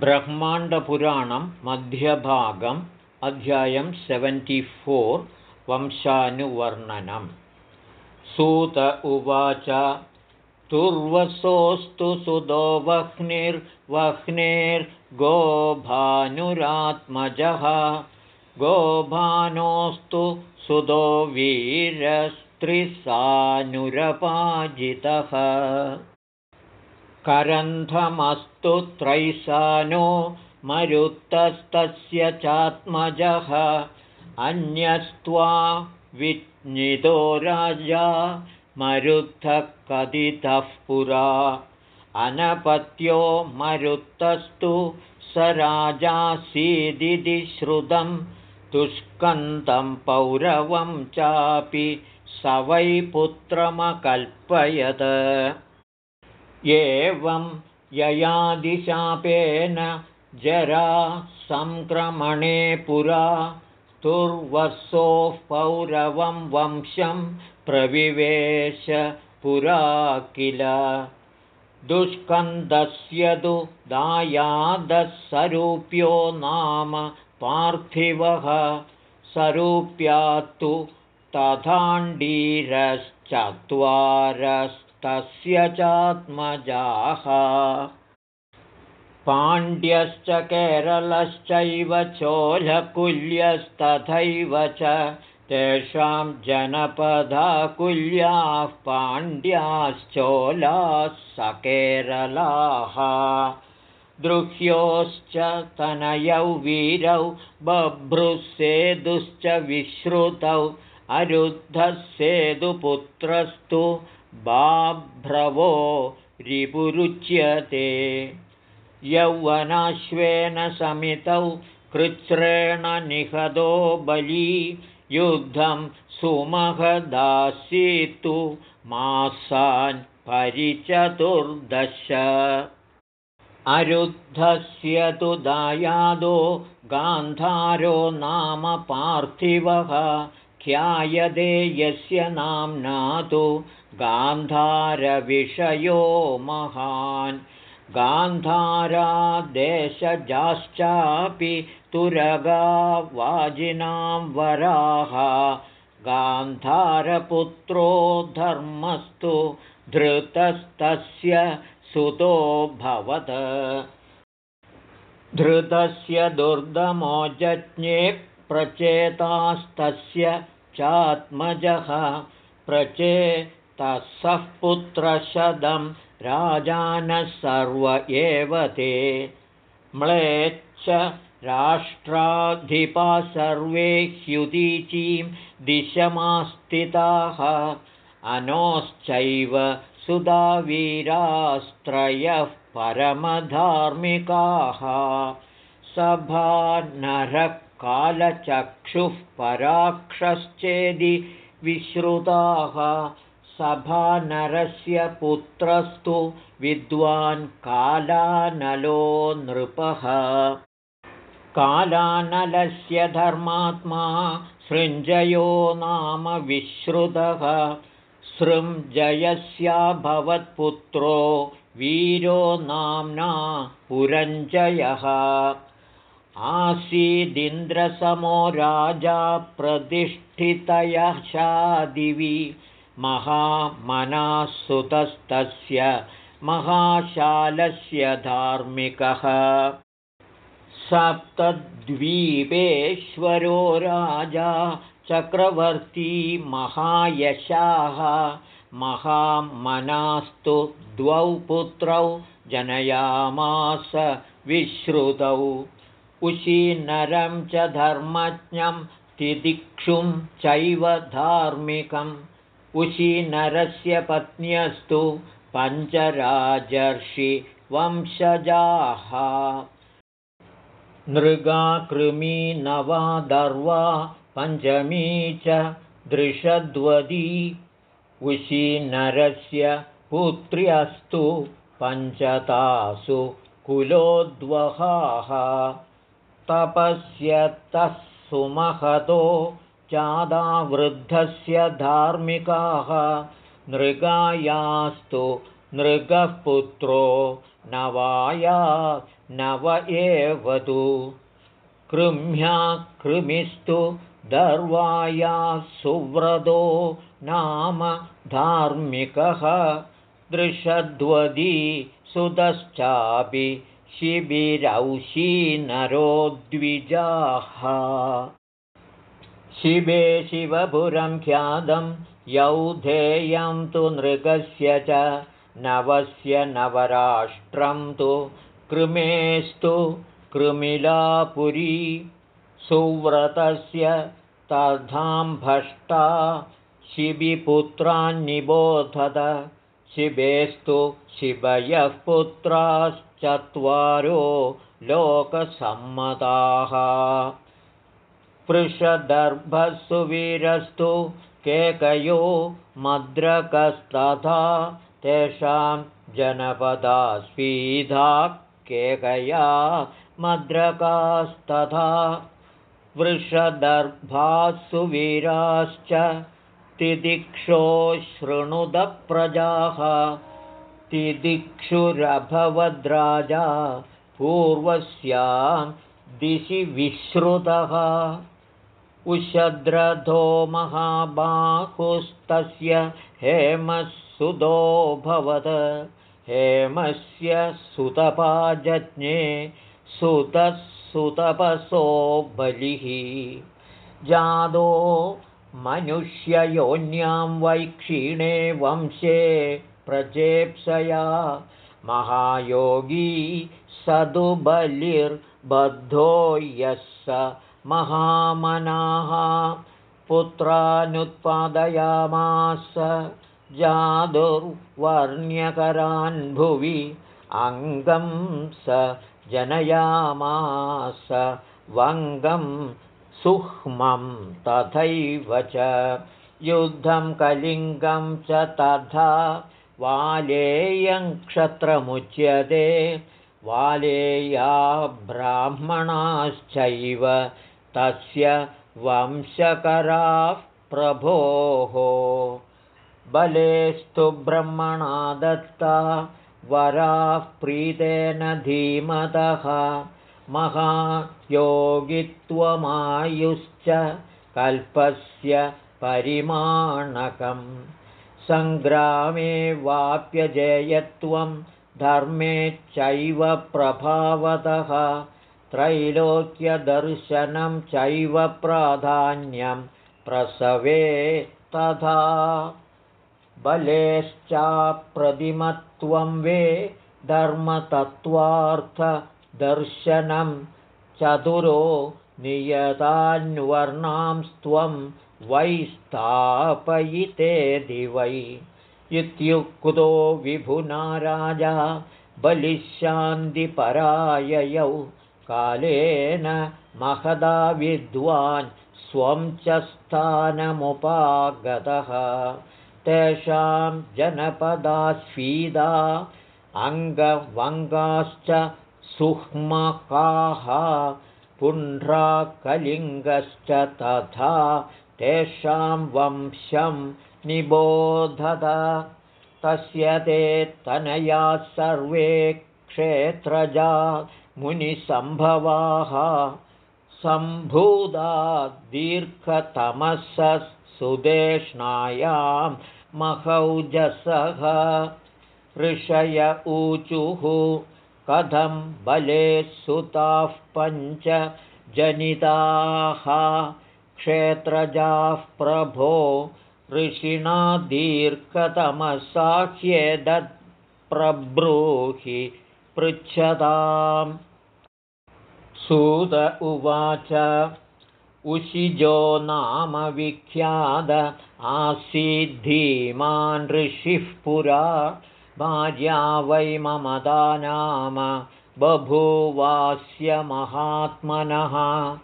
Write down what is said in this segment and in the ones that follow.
ब्रह्माण्डपुराणं मध्यभागम् अध्यायं सेवेण्टिफोर् वंशानुवर्णनं सूत उवाच तुर्वसोऽस्तु सुदो वह्निर्वह्नेर्गोभानुरात्मजः गोभानोऽस्तु सुदो वीरस्त्रिसानुरपाजितः करन्धमस्तु त्रैसानो मरुत्तस्तस्य चात्मजः। अन्यस्त्वा विज्ञितो राजा मरुत्थः कथितः पुरा। अनपत्यो मरुत्तस्तु स राजासीदिति श्रुतं दुष्कन्तं पौरवं चापि स वै पुत्रमकल्पयत् एवं ययादिशापेन जरा सङ्क्रमणे पुरा तुर्वसोः पौरवं वंशं प्रविवेश पुरा किल। दुष्कन्दस्य तु दायादस्सरूप्यो नाम पार्थिवः। सरूप्यात्तु तथाण्डीरश्चत्वारस् तस्य चात्मजाः। पाण्ड्यश्च केरलश्चैव चोलकुल्यस्तथैव च तेषां जनपदाकुल्याः पाण्ड्याश्चोलाः सकेरलाः। दृह्योश्च तनयौ वीरौ बभ्रुसेदुश्च विश्रुतौ अरुद्धः सेदुपुत्रस्तु बाभ्रवो रिपुरुच्यते। यौवनाश्वेन समितौ कृच्छ्रेण निहतो बली। युद्धं सुमहदासीत्तु मासान् परिचतुर्दश। अरुद्धस्य तु दायादो गान्धारो नाम पार्थिवः। ख्यायदे यस्य नाम्ना तु गान्धारविषयो महान्। गान्धारादेशजाश्चापि तुरगा वाजिनां वराः। गान्धारपुत्रो धर्मस्तु धृतस्तस्य सुतोऽभवत् धृतस्य दुर्दमोजज्ञे प्रचेतास्तस्य चात्मजः प्रचेतसः पुत्रशदं राजानः सर्व एव ते। म्लेच्छ राष्ट्राधिपा सर्वे ह्युदीचीं दिशमास्थिताः। अनोश्चैव सुधावीरास्त्रयः परमधार्मिकाः। सभा कालचक्षुः पराक्षश्चेदि विश्रुताः सभानरस्य पुत्रस्तु विद्वान् कालानलो नृपः। कालानलस्य धर्मात्मा सृञ्जयो नाम विश्रुतः। सृञ्जयस्याभवत्पुत्रो वीरो नाम्ना पुरञ्जयः। आसीदिन्द्रसमो राजा प्रतिष्ठितयशादिवि महामनासुतस्तस्य महाशालस्य धार्मिकः। सप्तद्वीपेश्वरो राजा चक्रवर्ती महायशाः। महामनास्तु द्वौ पुत्रौ जनयामास विश्रुतौ। उशीनरं च धर्मज्ञं तिदिक्षुं चैव धार्मिकम् उशीनरस्य पत्न्यस्तु पञ्चराजर्षिवंशजाः नृगाकृमी नवादर्वा पञ्चमी च दृषद्वदी उशीनरस्य पुत्र्यस्तु पञ्चतासु कुलोद्वहाः। तपस्यतः सुमहतो जादावृद्धस्य धार्मिकाः नृगायास्तु नृगः पुत्रो नवाया नव एव तु कृम्या कृमिस्तु दर्वाया सुव्रतो नाम धार्मिकः। दृषद्वदी सुतश्चापि शिबिरौषीनरो द्विजाः शिवे शिवपुरं ख्यातं यौधेयं तु नृगस्य च नवस्य नवराष्ट्रं तु कृमेस्तु कृमिलापुरी। सुव्रतस्य तथाम्भष्टा शिबिपुत्रान्निबोधत शिवेस्तु शिवयः पुत्राश्चत्वारो लोकसम्मताः पृषदर्भसुवीरस्तु केकयो मद्रकस्तथा तेषां जनपदा स्वीधा केकया मद्रकास्तथा वृषदर्भासुवीराश्च तिदिक्षो शृणुदप्रजाः तिदिक्षुरभवद्राजा पूर्वस्यां दिशि विश्रुतः उषद्रथो महाबाहुस्तस्य हेमः सुतोऽभवत् हेमस्य सुतपाजज्ञे सुतः सुतपसो बलिः। जादो मनुष्ययोन्यां वैक्षीणे वंशे प्रचेप्सया महायोगी सदुबलिर्बद्धो यः स महामनाः पुत्रानुत्पादयामास जादुर्वर्ण्यकरान् भुवि अङ्गं स जनयामास वङ्गं सुह्मं तथैव च युद्धं कलिङ्गं च तथा वालेयं क्षत्रमुच्यते वालेया ब्राह्मणाश्चैव तस्य वंशकराः प्रभोः। बलेस्तु ब्रह्मणा दत्ता वराः प्रीतेन धीमतः महायोगित्वमायुश्च कल्पस्य परिमाणकं सङ्ग्रामे वाप्यजेयत्वं धर्मे चैव प्रभावतः त्रैलोक्यदर्शनं चैव प्राधान्यं प्रसवे तथा। बलेश्चाप्रतिमत्वं वे धर्मतत्त्वार्थदर्शनं चतुरो नियतान्वर्णांस्त्वं वै स्थापयिते दिवै। इत्युक्तो विभुना राजा बलिशान्तिपराययौ कालेन महदा विद्वान् स्वं च स्थानमुपागतः। तेषां जनपदास्फीदा अङ्गवङ्गाश्च सुह्मकाः पुण्ड्राकलिङ्गश्च तथा तेषां वंशं निबोधत। तस्य ते तनयाः सर्वे क्षेत्रजा मुनिसम्भवाः सम्भूदा दीर्घतमसः सुदेष्णायां महौजसः ऋषय ऊचुः कथं बले सुताः पञ्च जनिताः क्षेत्रजाः प्रभो ऋषिणा दीर्घतमसाह्येदत्प्रब्रूहि पृच्छताम्। सुत उवाच उशिजो नाम विख्यात आसीद्धीमान् ऋषिः पुरा भार्या वै ममदा नाम बभूवास्य महात्मनः।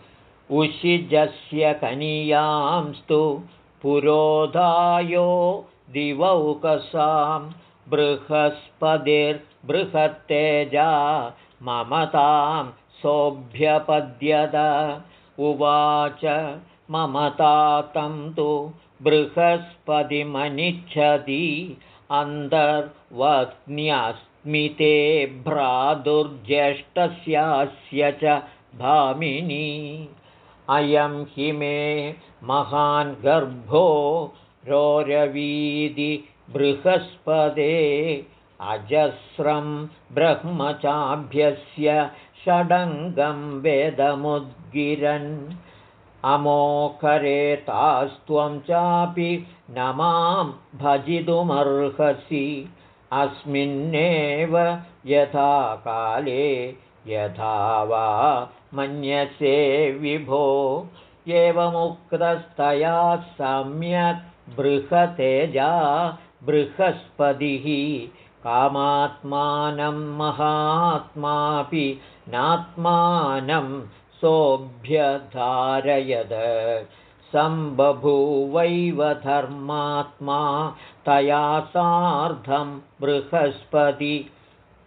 उशिजस्य कनीयांस्तु पुरोधायो दिवौकसां बृहस्पतिर्बृहत्तेजा ममतां सोऽभ्यपद्यत। उवाच ममतातं तु बृहस्पतिमनिच्छति अन्तर्वत्न्यस्मिते भ्रातुर्ज्येष्ठस्यास्य च भामिनी। अयं हि मे महान् गर्भो रोरवीदि बृहस्पदे अजस्रं ब्रह्मचाभ्यस्य षडङ्गं वेदमुद्गिरन्। अमोकरेतास्त्वं चापि न मां भजितुमर्हसि। अस्मिन्नेव यथा काले यथा वा मन्यसे विभो। एवमुक्तस्तया सम्यक् बृहतेजा बृहस्पतिः। कामात्मानं महात्मापि नात्मानं सोऽभ्यधारयद। सम्बभूवैव धर्मात्मा तया सार्धं बृहस्पति।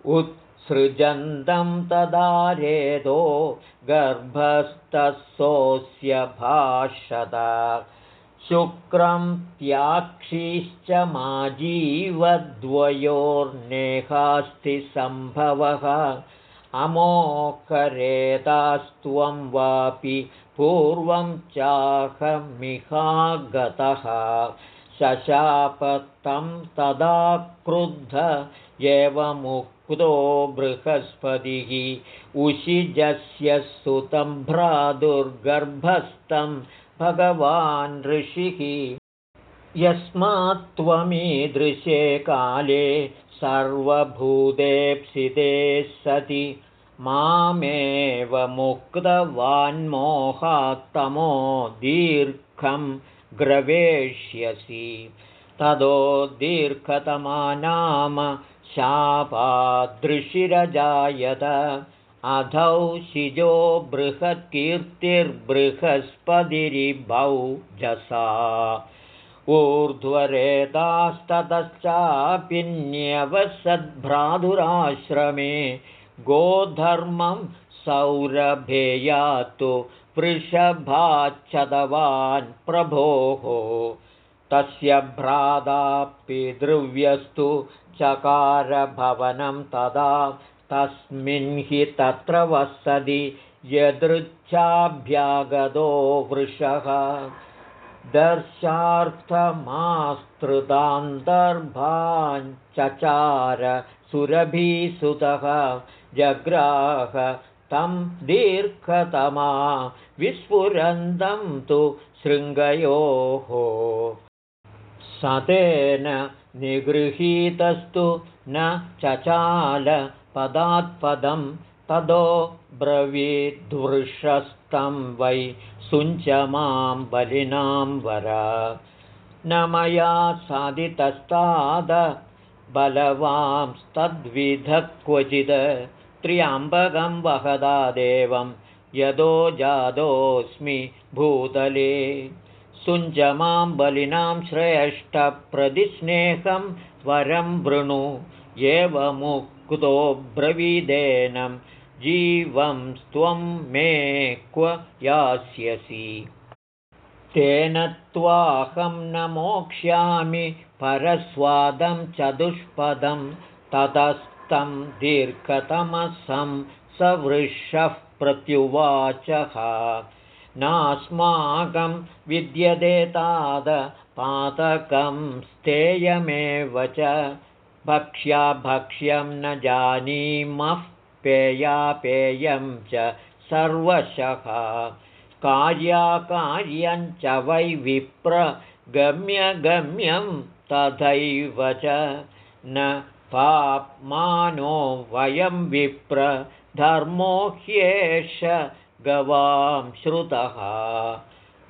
उत्सृजन्तं तदारेदो गर्भस्तस्सोऽस्य भाषत शुक्रं त्याक्षीश्च माजीवद्वयोर्नेहास्तिसम्भवः अमोकरेतास्त्वं वापि पूर्वं चाहमिहागतः। शशापतं तदा क्रुद्ध एवमुक्तो बृहस्पतिः। उशिजस्य सुतं भ्रातुर्गर्भस्थं भगवान् ऋषिः। यस्मात् त्वमीदृशे काले सर्वभूतेप्सिते सति। मामेव मुक्तवान्मोहात्तमो दीर्घं ग्रवेष्यसि। तदो दीर्घतमा नाम शापादृशिरजायत अधौ शिजो बृहत्कीर्तिर्बृहस्पतिरिभौ जसा। ऊर्ध्वरेतास्ततश्चापिन्यवसद्भ्रातुराश्रमे गोधर्मं सौरभेयातु वृषभाच्छदवान् प्रभोः। तस्य भ्रातापितृव्यस्तु चकारभवनं तदा तस्मिन् हि तत्र वसति यदृच्छाभ्यागतो वृषः। दर्शार्थमास्तृतान्तर्भाञ्चचार सुरभीसुतः। जग्राह तं दीर्घतमा विस्फुरन्तं तु शृङ्गयोः। सतेन निगृहीतस्तु न चचाल पदात्पदं तदो ब्रवीद्वृषस्तं वै सुञ्च मां बलिनां वर। न मया साधितस्ताद बलवांस्तद्विधः क्वचिद् त्र्यम्बकं वहदा देवं यदो जातोऽस्मि भूतले। सुञ्च मां बलिनां श्रेष्ठप्रतिस्नेहं वरं वृणु एवमुक्तो ब्रवीदेनं जीवं त्वं मे क्व यास्यसि। तेन त्वाहं न मोक्ष्यामि परस्वादं चतुष्पदं ततस्तं दीर्घतमसं सवृषः प्रत्युवाचः। नास्माकं विद्यते ताद पातकं स्थेयमेव च भक्ष्याभक्ष्यं न जानीमः पेयापेयं च सर्वशः। कार्याकार्यं च वै विप्र गम्यगम्यं तथैव च। न पाप्मानो वयं विप्र धर्मो ह्येष गवां श्रुतः।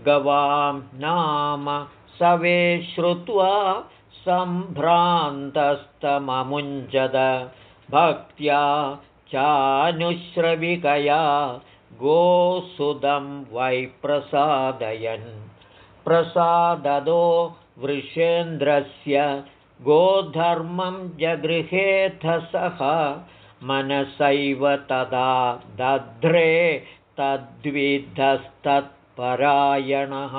गवां नाम सवे श्रुत्वा सम्भ्रान्तस्तममुञ्जद। भक्त्या चानुश्रविकया गोसुदं वै प्रसादयन्। प्रसाददो वृषेन्द्रस्य गोधर्मं जगृहेथसः मनसैव तदा दध्रे तद्विधस्तत्परायणः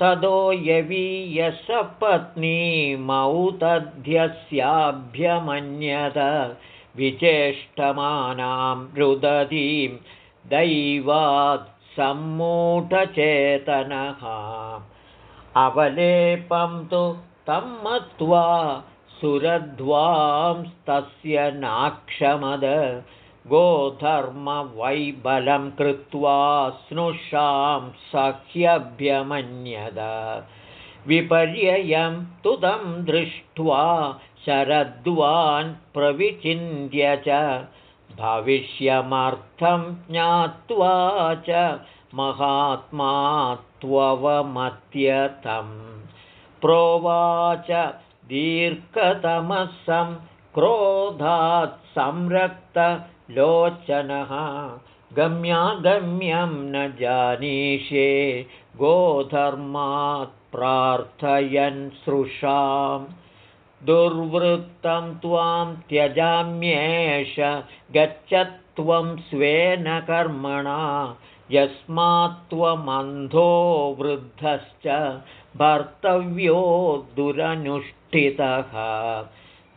ततो यवीयसपत्नीमौतध्यस्याभ्यमन्यत विचेष्टमानां रुदतीं दैवात् सम्मूढचेतनः। अवलेपं तु तं मत्वा सुरध्वांस्तस्य नाक्षमद गोधर्मवैबलं कृत्वा स्नुषां सह्यभ्यमन्यद। विपर्ययं तु तं दृष्ट्वा शरद्वान् प्रविचिन्त्य च भविष्यमर्थं ज्ञात्वा च महात्मा त्ववमत्यतं प्रोवाच दीर्घतमसं क्रोधात् संरक्तलोचनः। गम्यागम्यं न जानीषे गोधर्मात् प्रार्थयन् सृषाम्। दुर्वृत्तं त्वां त्यजाम्येष गच्छत्वं स्वेन कर्मणा। यस्मात्त्वमन्धो वृद्धश्च भर्तव्यो दुरनुष्ठितः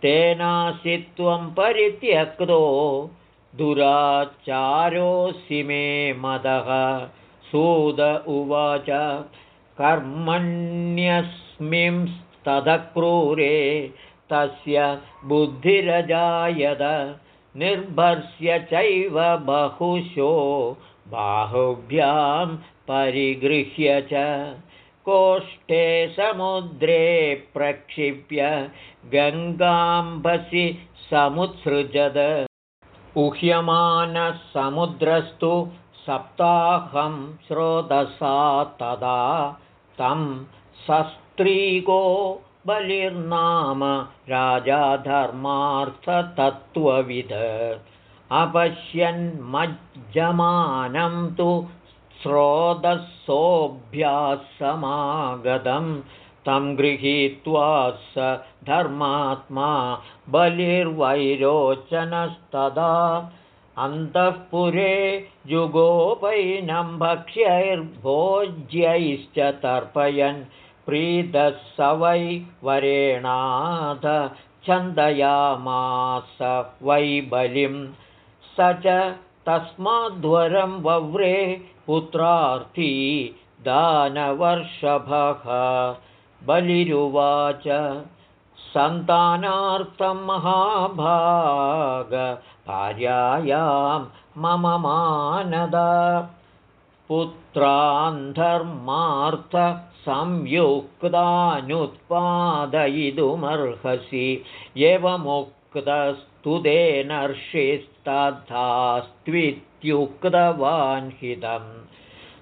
तेनासि त्वं परित्यक्तो दुराचारोऽसि मे मदः। सूद उवाच कर्मण्यस्मिंस्तदक्रूरे तस्य बुद्धिरजायद निर्भर्स्य चैव बहुशो बाहुभ्यां परिगृह्य च कोष्ठे समुद्रे प्रक्षिप्य गङ्गाम्बसि समुत्सृजद। उह्यमानः समुद्रस्तु सप्ताहं स्रोतसा तदा तं सस्त्रीको बलिर्नाम राजा धर्मार्थतत्त्वविद। अपश्यन्मज्जमानं तु स्रोतसोऽभ्यासमागतं तं गृहीत्वा स धर्मात्मा बलिर्वैरोचनस्तदा। अन्तःपुरे जुगोपैनं भक्ष्यैर्भोज्यैश्च तर्पयन् प्रीतः स वै वरेणाथ छन्दयामास वै बलिं स च तस्माद्वरं वव्रे पुत्रार्थी दानवर्षभः। बलिरुवाच सन्तानार्थं महाभाग भार्यायां मम मानद। पुत्रान्धर्मार्थसंयुक्तानुत्पादयितुमर्हसि एवमुक्तस्तु ते नर्षिस्तथास्त्वित्युक्तवान् हितम्।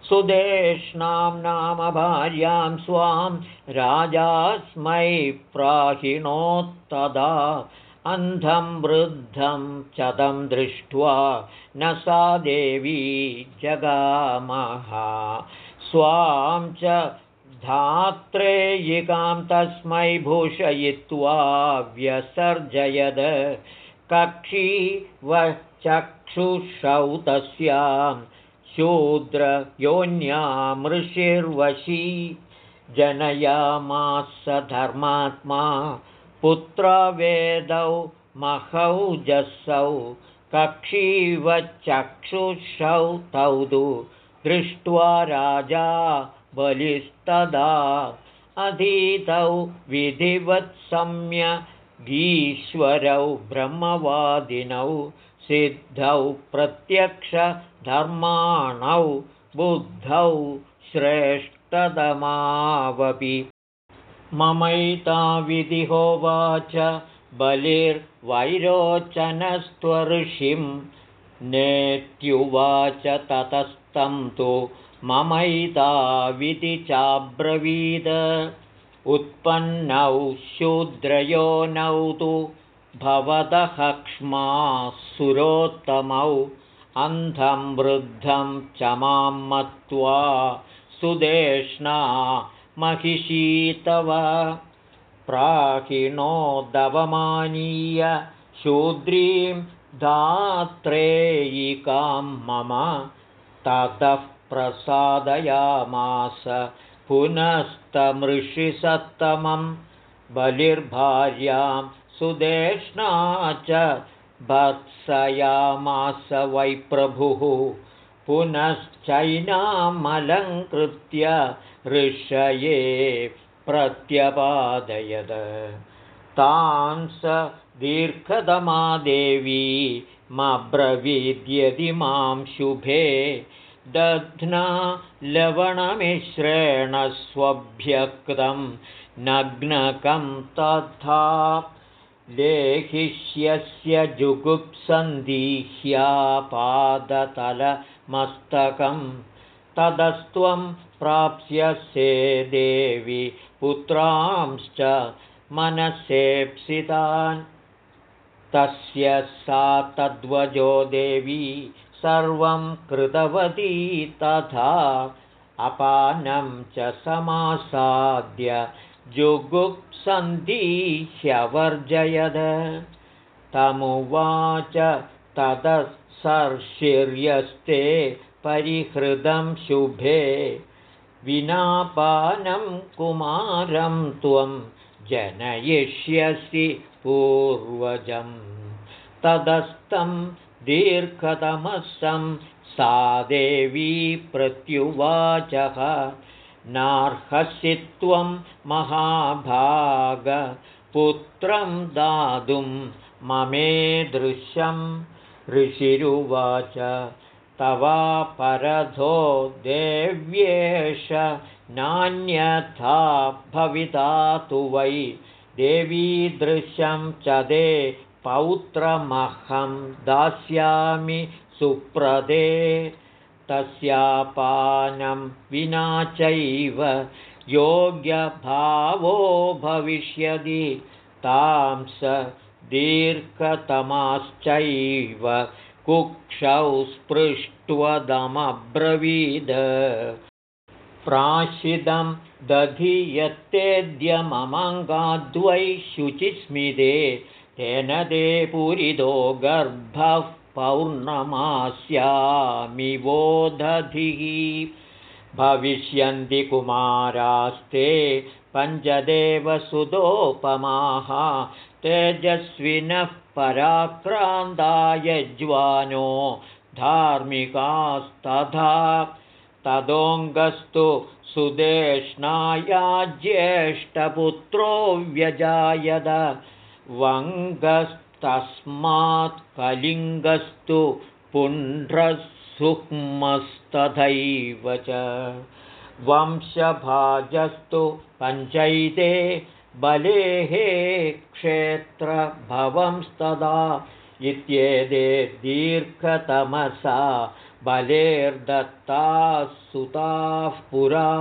सुदेष्णां नाम भार्यां स्वां राजास्मै प्राहिणोत्तदा। अन्धं वृद्धं चदं दृष्ट्वा न सा देवी जगामः। स्वां च धात्रेयिकां तस्मै भूषयित्वा व्यसर्जयद कक्षी चक्षुषौ तस्यां शूद्रयोन्यामृषिर्वशी जनयामास धर्मात्मा पुत्रवेदौ महौजसौ कक्षीवचक्षुषौ तौ तु दृष्ट्वा राजा बलिस्तदा अधीतौ विधिवत्सम्यगीश्वरौ ब्रह्मवादिनौ सिद्धौ प्रत्यक्षधर्माणौ बुद्धौ श्रेष्ठतमावपि। ममैताविधिहोवाच बलिर्वैरोचनस्त्वऋषिं नेत्युवाच ततस्तं तु ममैताविधि चाब्रवीद उत्पन्नौ शूद्रयोनौ तु भवदहक्ष्मासुरोत्तमौ अन्धं वृद्धं च मां मत्वा सुदेष्णा महिषीतव। प्राहिणोदवमानीय शूद्रीं धात्रेयिकां मम ततः प्रसादयामास पुनस्तमृषिसत्तमं बलिर्भार्यां सुदेष्णा च भत्सयामास वै प्रभुः। पुनश्चैनामलङ्कृत्य ऋषये प्रत्यपादयद। तां स दीर्घतमादेवी मब्रवीद्यदि मां शुभे दध्ना लवणमिश्रेण स्वभ्यक्तं नग्नकं तथा लेहिष्यस्य जुगुप्सन्दिह्यापादतलमस्तकं तदस्त्वं प्राप्स्यसे देवि पुत्रांश्च मनसेप्सितान्। तस्य सा तद्वजो देवी सर्वं कृतवती तथा अपानं च समासाद्य जुगुप्सन्धीह्यवर्जयद तमुवाच ततः परिहृदं शुभे। विनापानं कुमारं त्वं जनयिष्यसि पूर्वजं। तदस्तं दीर्घतमसं सा देवी प्रत्युवाचः। नार्हसि त्वं महाभागपुत्रं दातुं ममेदृशं ऋषिरुवाच तवापरधो देव्येष नान्यथा भविता तु वै। देवीदृशं च दे पौत्रमहं दास्यामि सुप्रदे तस्यापानं विना चैव योग्यभावो भविष्यति तां स दीर्घतमाश्चैव कुक्षौ स्पृष्ट्वदमब्रवीद। प्राशिदं दधियत्तेद्यममङ्गाद्वै शुचिस्मिते तेन ते पूरितो गर्भः पौर्णमास्यामि दधिः भविष्यन्ति कुमारास्ते पञ्चदेवसुतोपमाः। तेजस्विनः पराक्रान्तायज्वानो धार्मिकास्तथा। तदोऽङ्गस्तु सुदेष्णाया ज्येष्ठपुत्रो व्यजायद वङ्गस्तस्मात् कलिङ्गस्तु पुण्ड्रसुक्मस्तथैव च। वंशभाजस्तु पञ्चैते बलेः क्षेत्रभवंस्तदा इत्येते दीर्घतमसा बलेर्दत्ताः सुताः पुरा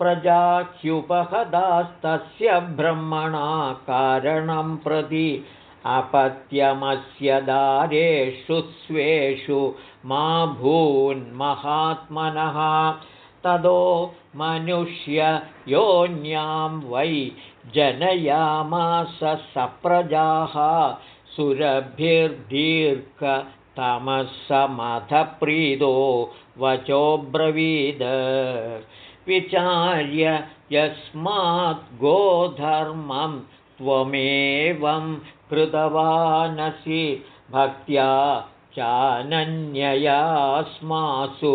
प्रजाह्युपहदास्तस्य ब्रह्मणा कारणं प्रति अपत्यमस्य दारेषु स्वेषु मा भून्महात्मनः तदो मनुष्ययोन्यां वै जनयामास सप्रजाः। सुरभिर्दीर्घतमसमथप्रीतो वचोब्रवीद विचार्य यस्मात् गोधर्मं त्वमेवं कृतवानसि। भक्त्या चानन्ययास्मासु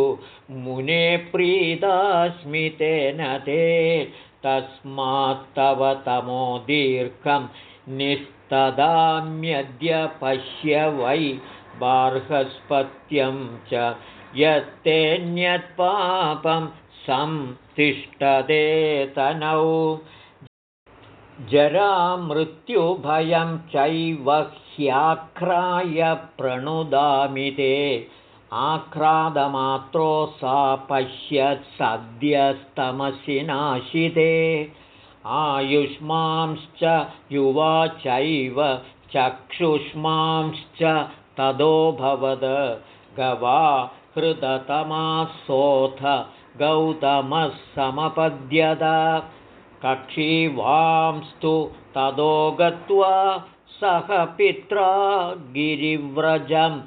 मुने प्रीतास्मि तेन ते। तस्मात्तव तमो दीर्घं निस्तदाम्यद्य पश्य वै बार्हस्पत्यं च यत्तेऽन्यत्पापं संतिष्ठते तनौ। जरामृत्युभयं चैव ह्याख्राय प्रणुदामि ते। आक्रादमात्रो सा पश्यत् सद्यस्तमसि नाशिते आयुष्मांश्च युवा चैव चक्षुष्मांश्च तदोभवद गवा हृदतमासोऽथ गौतमः समपद्यत कक्षीवांस्तु तदो गत्वा सह पित्रा गिरिव्रजं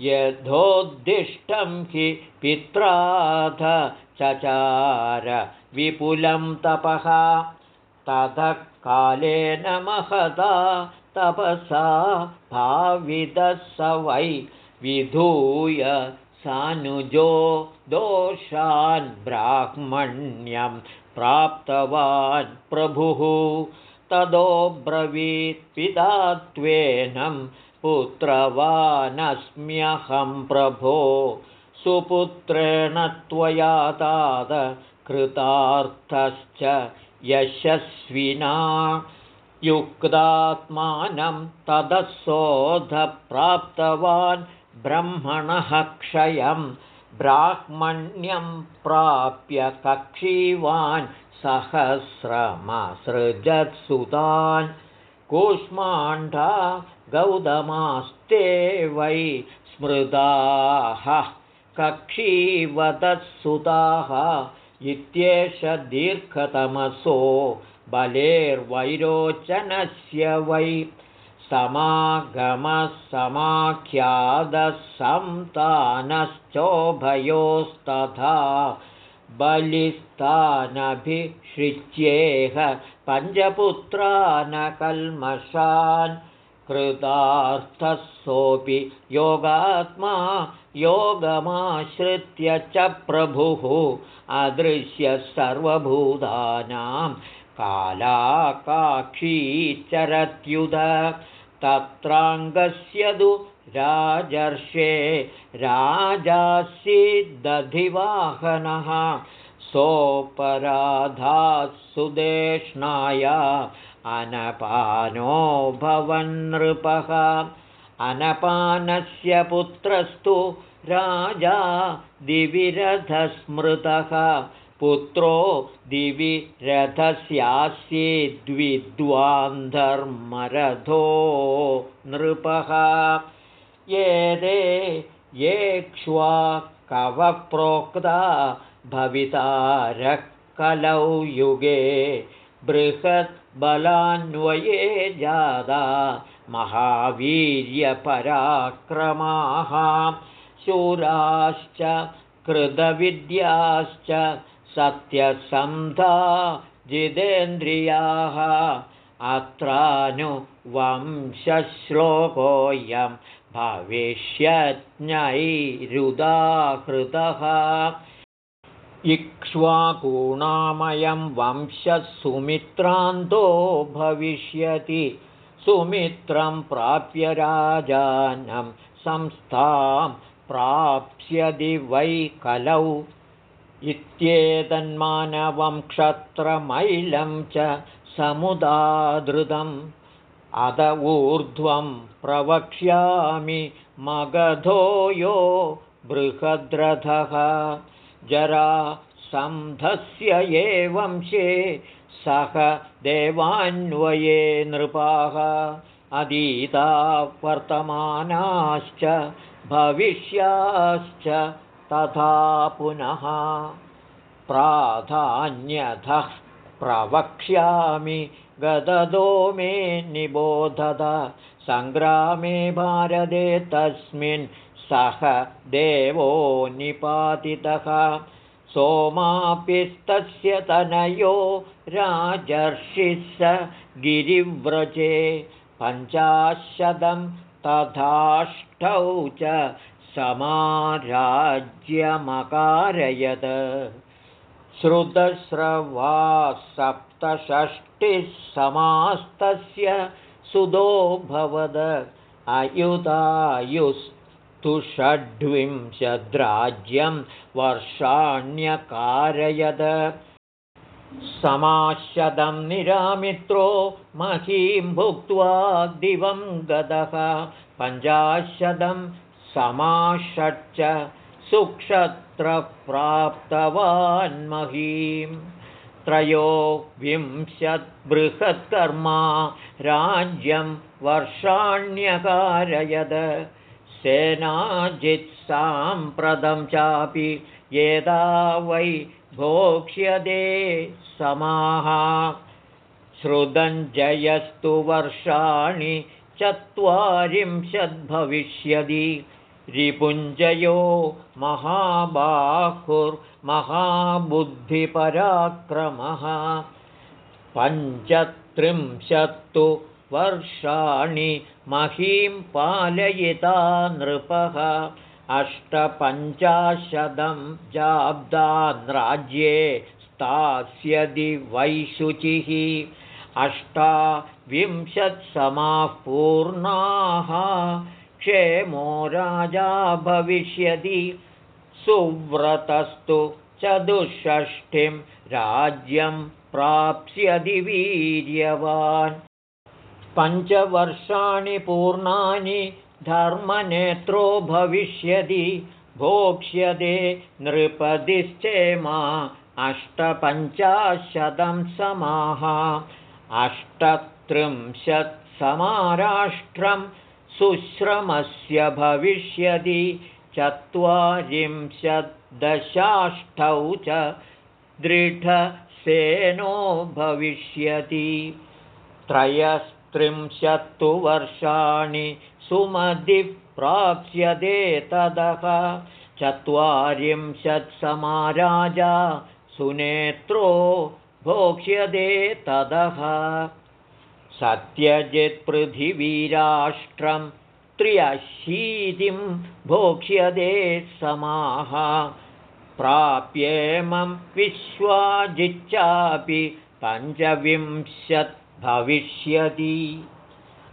यथोद्दिष्टं हि पित्राथ चचार विपुलं तपः। ततः कालेन महता तपसा भाविदः स वै विधूय सानुजो दोषान् ब्राह्मण्यं प्राप्तवान् प्रभुः। तदोब्रवीत्पिता त्वेनं पुत्रवानस्म्यहं प्रभो। सुपुत्रेण त्वया ताद कृतार्थश्च यशस्विना। युक्तात्मानं तदसोधप्राप्तवान् ब्रह्मणः क्षयं ब्राह्मण्यं प्राप्य कक्षीवान् सहस्रमसृजत्सुतान्। कूष्माण्डा गौतमास्ते वै स्मृताः। कक्षीवतत्सुताः इत्येष दीर्घतमसो बलेर्वैरोचनस्य वै समागमसमाख्यादसन्तानश्चोभयोस्तथा बलिस्तानभिषिच्येह पञ्चपुत्रानकल्मषान् कृतार्थः सोऽपि योगात्मा योगमाश्रित्य च प्रभुः अदृश्य सर्वभूतानां कालाकाक्षीचरत्युद तत्राङ्गस्य तु राजर्षे राजासीदधिवाहनः सोपराधात् सुदेष्णाय अनपानो भवन्नृपः। अनपानस्य पुत्रस्तु राजा दिविरथस्मृतः पुत्रो दिवि रथस्यासीद्विद्वान्धर्मरथो नृपः। ये येक्ष्वा कवप्रोक्ता भवितारः कलौ युगे। बृहद्बलान्वये जादा महावीर्यपराक्रमाः। शूराश्च कृतविद्याश्च सत्यसन्धा जितेन्द्रियाः अत्रानुवंशश्लोकोऽयं भविष्यज्ञैरुदाहृतः। इक्ष्वाकूणामयं वंशसुमित्रान्तो भविष्यति। सुमित्रं प्राप्य राजानं संस्थां प्राप्स्यति वै कलौ इत्येतन्मानवं क्षत्रमैलं च समुदादृतम्। अद ऊर्ध्वं प्रवक्ष्यामि मगधो यो बृहद्रथः। जरा सन्धस्य ये वंशे सह देवान्वये नृपाः। अधीता वर्तमानाश्च भविष्याश्च तथा पुनः प्राधान्यतः प्रवक्ष्यामि गददो मे निबोधत। सङ्ग्रामे भारते तस्मिन् सः देवो निपातितः। सोमाप्यस्तस्य तनयो राजर्षिः स गिरिव्रजे। पञ्चाशतं तथाष्टौ च समाराज्यमकारयत्। श्रुतस्रवा सप्तषष्टिः समास्तस्य सुदोभवद अयुधायुस् तु षड्विंशद्राज्यं वर्षाण्यकारयद। समाशदं निरामित्रो महीं भुक्त्वा दिवं गतः पञ्चाशतं समाषट् सुक्षत्रप्राप्तवान्महीं त्रयोविंशद्बृहत्कर्मा राज्यं वर्षाण्यकारयद। सेनाजित्साम्प्रदं चापि यदा वै भोक्ष्यदे समाः। श्रुतञ्जयस्तु वर्षाणि चत्वारिंशद्भविष्यति रिपुञ्जयो महाबाहुर्महाबुद्धिपराक्रमः। पञ्चत्रिंशत्तु वर्षाणि महीं पालयिता नृपः। अष्टपञ्चाशतं जाब्दान् राज्ये स्थास्यदि वैशुचिः। अष्टाविंशत्समाः पूर्णाः क्षेमो राजा भविष्यति। सुव्रतस्तु चतुष्षष्टिं राज्यं प्राप्स्यति वीर्यवान्। पञ्चवर्षाणि पूर्णानि धर्मनेत्रो भविष्यति। भोक्ष्यते नृपतिश्चेमा अष्टपञ्चाशतं समाः। अष्टत्रिंशत्समाराष्ट्रं सुश्रमस्य भविष्यति चत्वारिंशद्दशाष्टौ च दृढसेनो भविष्यति। त्रयस्त्रिंशत्तु वर्षाणि सुमदिः प्राप्स्यते ततः। चत्वारिंशत्समाराजा सुनेत्रो भोक्ष्यते ततः सत्यजित्पृथिवीराष्ट्रं त्र्यशीतिं भोक्ष्यते समाः। प्राप्येमं विश्वाजिच्चापि पञ्चविंशत् भविष्यति।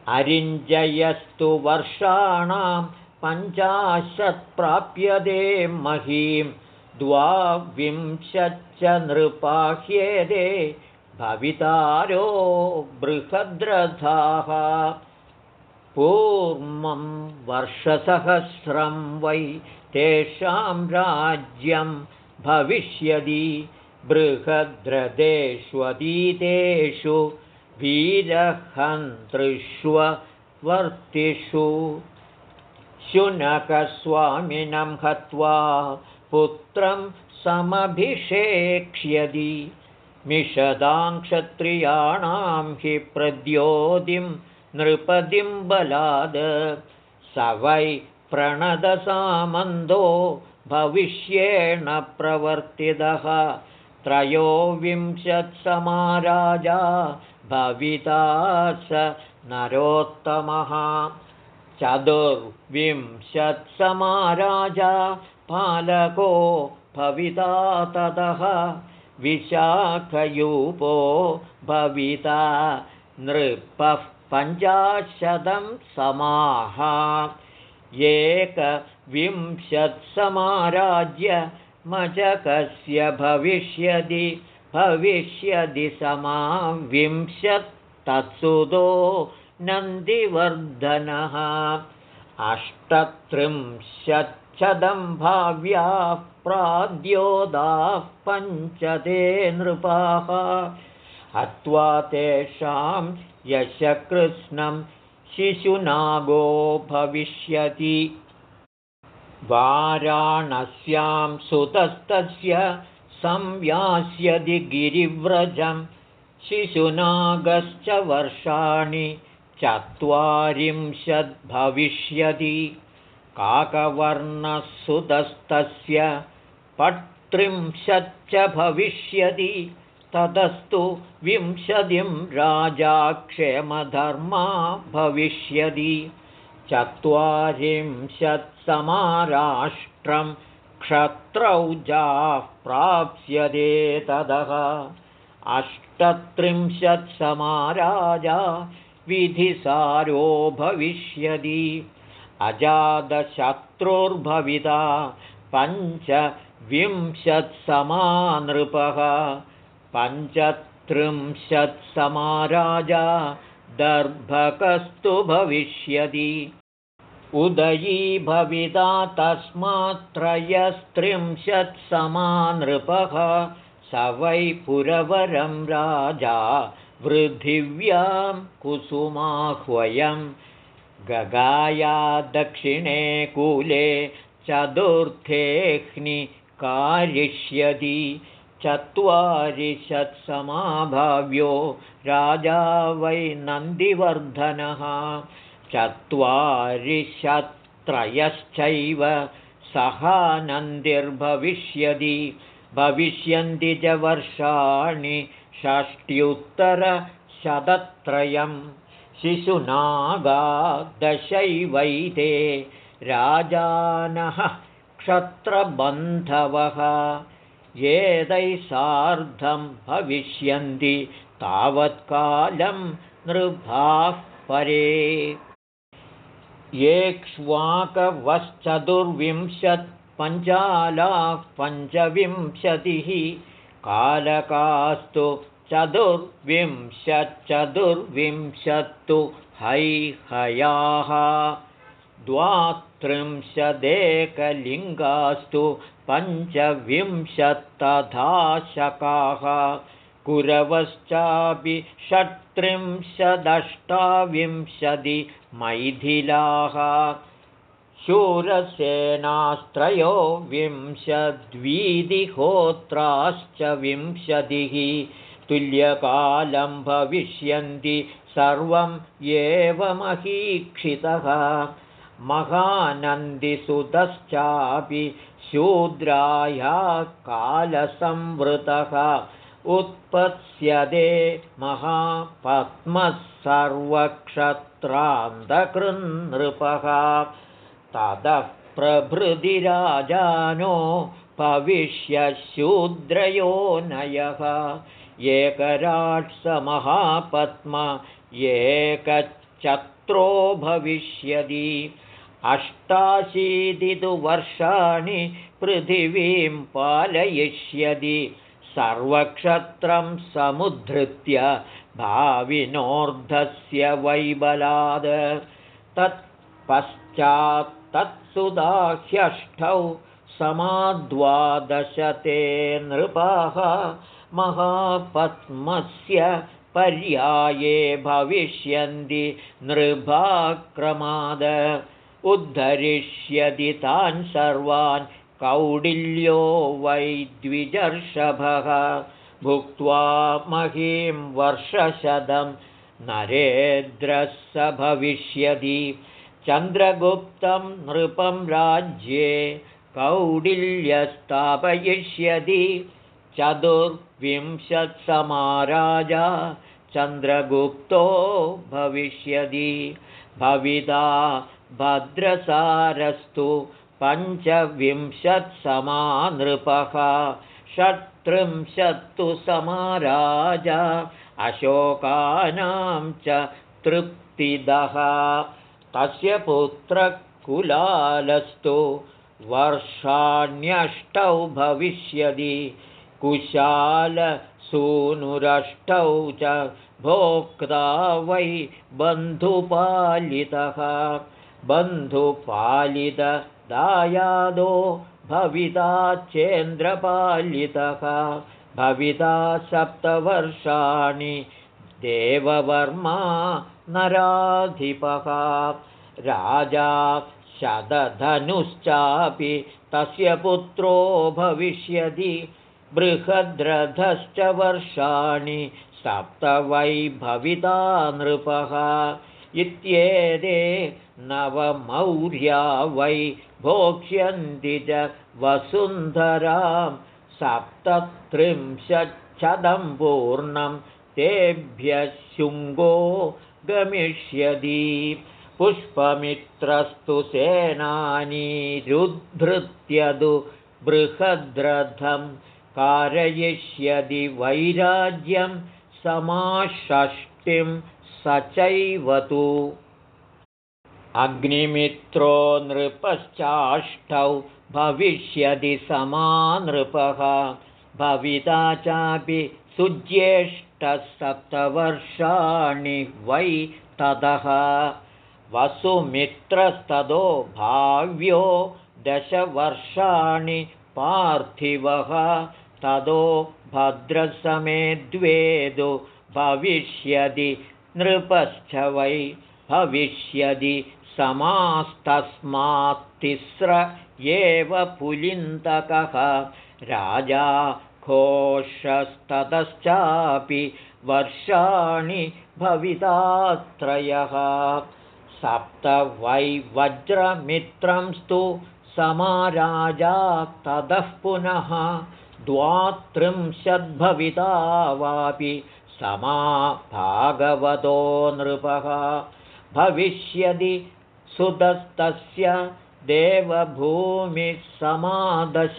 अरिञ्जयस्तु वर्षाणां पञ्चाशत् प्राप्यते महीं। द्वाविंशच्च नृपाह्येदे भवितारो बृहद्रथाः पूर्वं वर्षसहस्रं वै तेषां राज्यं भविष्यति बृहद्रदेष्वतीतेषु वीरहन्तृष्ववर्तिषु शुनकस्वामिनं हत्वा पुत्रं समभिषेक्ष्यति मिषदां क्षत्रियाणां हि प्रद्योतिं नृपतिं बलाद। स वै प्रणदसामन्दो भविष्येण प्रवर्तितः। त्रयोविंशत्समाराजा भविता स नरोत्तमः। चतुर्विंशत्समाराजा पालको भविता ततः विशाखयूपो भविता नृपः पञ्चाशतं समाः एकविंशत्समाराज्य मचकस्य भविष्यति भविष्यति समाविंशत्तत्सुतो नन्दिवर्धनः। अष्टत्रिंशच्छदं भाव्याः प्राद्योदाः पञ्चते नृपाः। हत्वा तेषां यशकृत्स्नं शिशुनागो भविष्यति। वाराणस्यां सुतस्तस्य संयास्यदि गिरिव्रजं। शिशुनागश्च वर्षाणि चत्वारिंशद्भविष्यति काकवर्णसुतस्तस्य पत्रिंशच्च भविष्यति ततस्तु विंशतिं राजाक्षेमधर्मा भविष्यति। चत्वारिंशत्समाराष्ट्रं क्षत्रौजाः प्राप्स्यते ततः अष्टत्रिंशत्समाराजा विधिसारो भविष्यति अजादशत्रुर्भविता पञ्चविंशत्समानृपः पञ्चत्रिंशत्समाराजा दर्भकस्तु भविष्यति। उदयी भविता तस्मात्त्रयस्त्रिंशत्समानृपः स वै पुरवरं राजा पृथिव्यां कुसुमाह्वयं। गगाया दक्षिणे कूले चतुर्थेऽह्नि कारिष्यति चत्वारिशत्समाभाव्यो राजा वै नन्दिवर्धनः। चत्वारिशत्तु त्रयश्चैव सहानन्दिर्भविष्यति भविष्यन्ति च वर्षाणि षष्ट्युत्तरशतत्रयं शिशुनागादशैवैते राजानः क्षत्रबन्धवः एतैः सार्धं भविष्यन्ति तावत्कालं नृभाः परे। पञ्चालाः पञ्चविंशतिः कालकास्तु चतुर्विंशच्चतुर्विंशत्तु हैहयाः द्वात्रिंशदेकलिङ्गास्तु पञ्चविंशत्तथाशकाः कुरवश्चापि षट्त्रिंशदष्टाविंशति मैथिलाः शूरसेनास्त्रयो विंशद्वीदिहोत्राश्च विंशतिः तुल्यकालं भविष्यन्ति सर्वं एवमहीक्षितः महानन्दिसुतश्चापि शूद्राया कालसंवृतः उत्पत्स्यते महापद्मः सर्वक्षत्रान्तकृन्नृपः ततः प्रभृतिराजानो भविष्यशूद्रयो नयः। एकराट्समहापद्म एकचत्रो भविष्यति अष्टाशीतितु वर्षाणि पृथिवीं पालयिष्यति सर्वक्षत्रं समुद्धृत्य भाविनोर्धस्य वैबलाद। तत्पश्चात् तत्सुदाह्यष्टौ समाद्वादशते नृपाः महापद्मस्य पर्याये भविष्यन्ति नृभाक्रमाद उद्धरिष्यति तान् सर्वान् कौडिल्यो वै द्विजर्षभः भुक्त्वा महीं वर्षशतं नरेद्रः स भविष्यति। चन्द्रगुप्तं नृपं राज्ये कौडिल्यस्थापयिष्यति। चतुर्विंशत्समाराजा चन्द्रगुप्तो भविष्यति। भविता भद्रसारस्तु पञ्चविंशत्समानृपः। षट्त्रिंशत्तु समाराजा अशोकानां च तृप्तिदः। तस्य पुत्रकुलालस्तु वर्षाण्यष्टौ भविष्यति कुशालसूनुरष्टौ च भोक्ता वै बन्धुपालितः बन्धुपालितदायादो भविता चेन्द्रपालितः भविता सप्तवर्षाणि देववर्मा नराधिपः। राजा शतधनुश्चापि तस्य पुत्रो भविष्यति बृहद्रथश्च वर्षाणि सप्त वै भविता नृपः। इत्येते नवमौर्या वै भोक्ष्यन्ति च वसुन्धरां सप्तत्रिंशच्छदं पूर्णं तेभ्यः शुङ्गो गमिष्यति। पुष्पमित्रस्तु सेनानीरुद्धृत्यदु बृहद्रथं कारयिष्यति वैराज्यं समाषष्टिं स चैवतु अग्निमित्रो नृपश्चाष्टौ भविष्यति समानृपः। भविता चापि सुज्येष्ठसप्तवर्षाणि वै ततः वसुमित्रस्ततो भाव्यो दशवर्षाणि पार्थिवः। ततो भद्रसमे द्वेदो भविष्यति नृपश्च वै। भविष्यति समास्तस्मात्तिस्र एव पुलिन्तकः राजा घोषस्ततश्चापि वर्षाणि भवितात्रयः। सप्त वै वज्रमित्रंस्तु समाराजा ततः पुनः द्वात्रिंशद्भविता वापि समा भागवतो नृपः। भविष्यदि सुदस्तस्य देवभूमिः समादश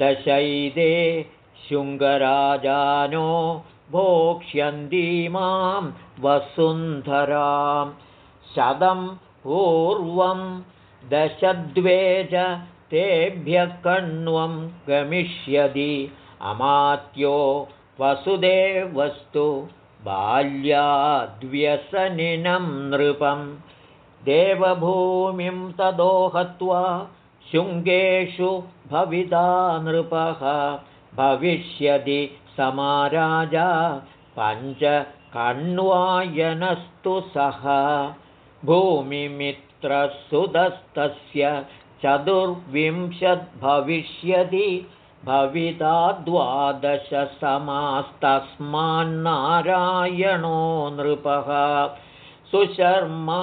दशैदे शृङ्गराजानो भोक्ष्यन्तीमां वसुन्धरां। शतं पूर्वं दशद्वे च तेभ्यः कण्वं गमिष्यति। अमात्यो वसुदेवस्तु बाल्याद्व्यसनिनं नृपं देवभूमिं तदो हत्वा शुङ्गेषु भविता नृपः। भविष्यति समाराजा पञ्चकण्वायनस्तु सः। भूमिमित्रसुतस्तस्य चतुर्विंशद्भविष्यति भविता द्वादशसमास्तस्मान्नारायणो नृपः। सुशर्मा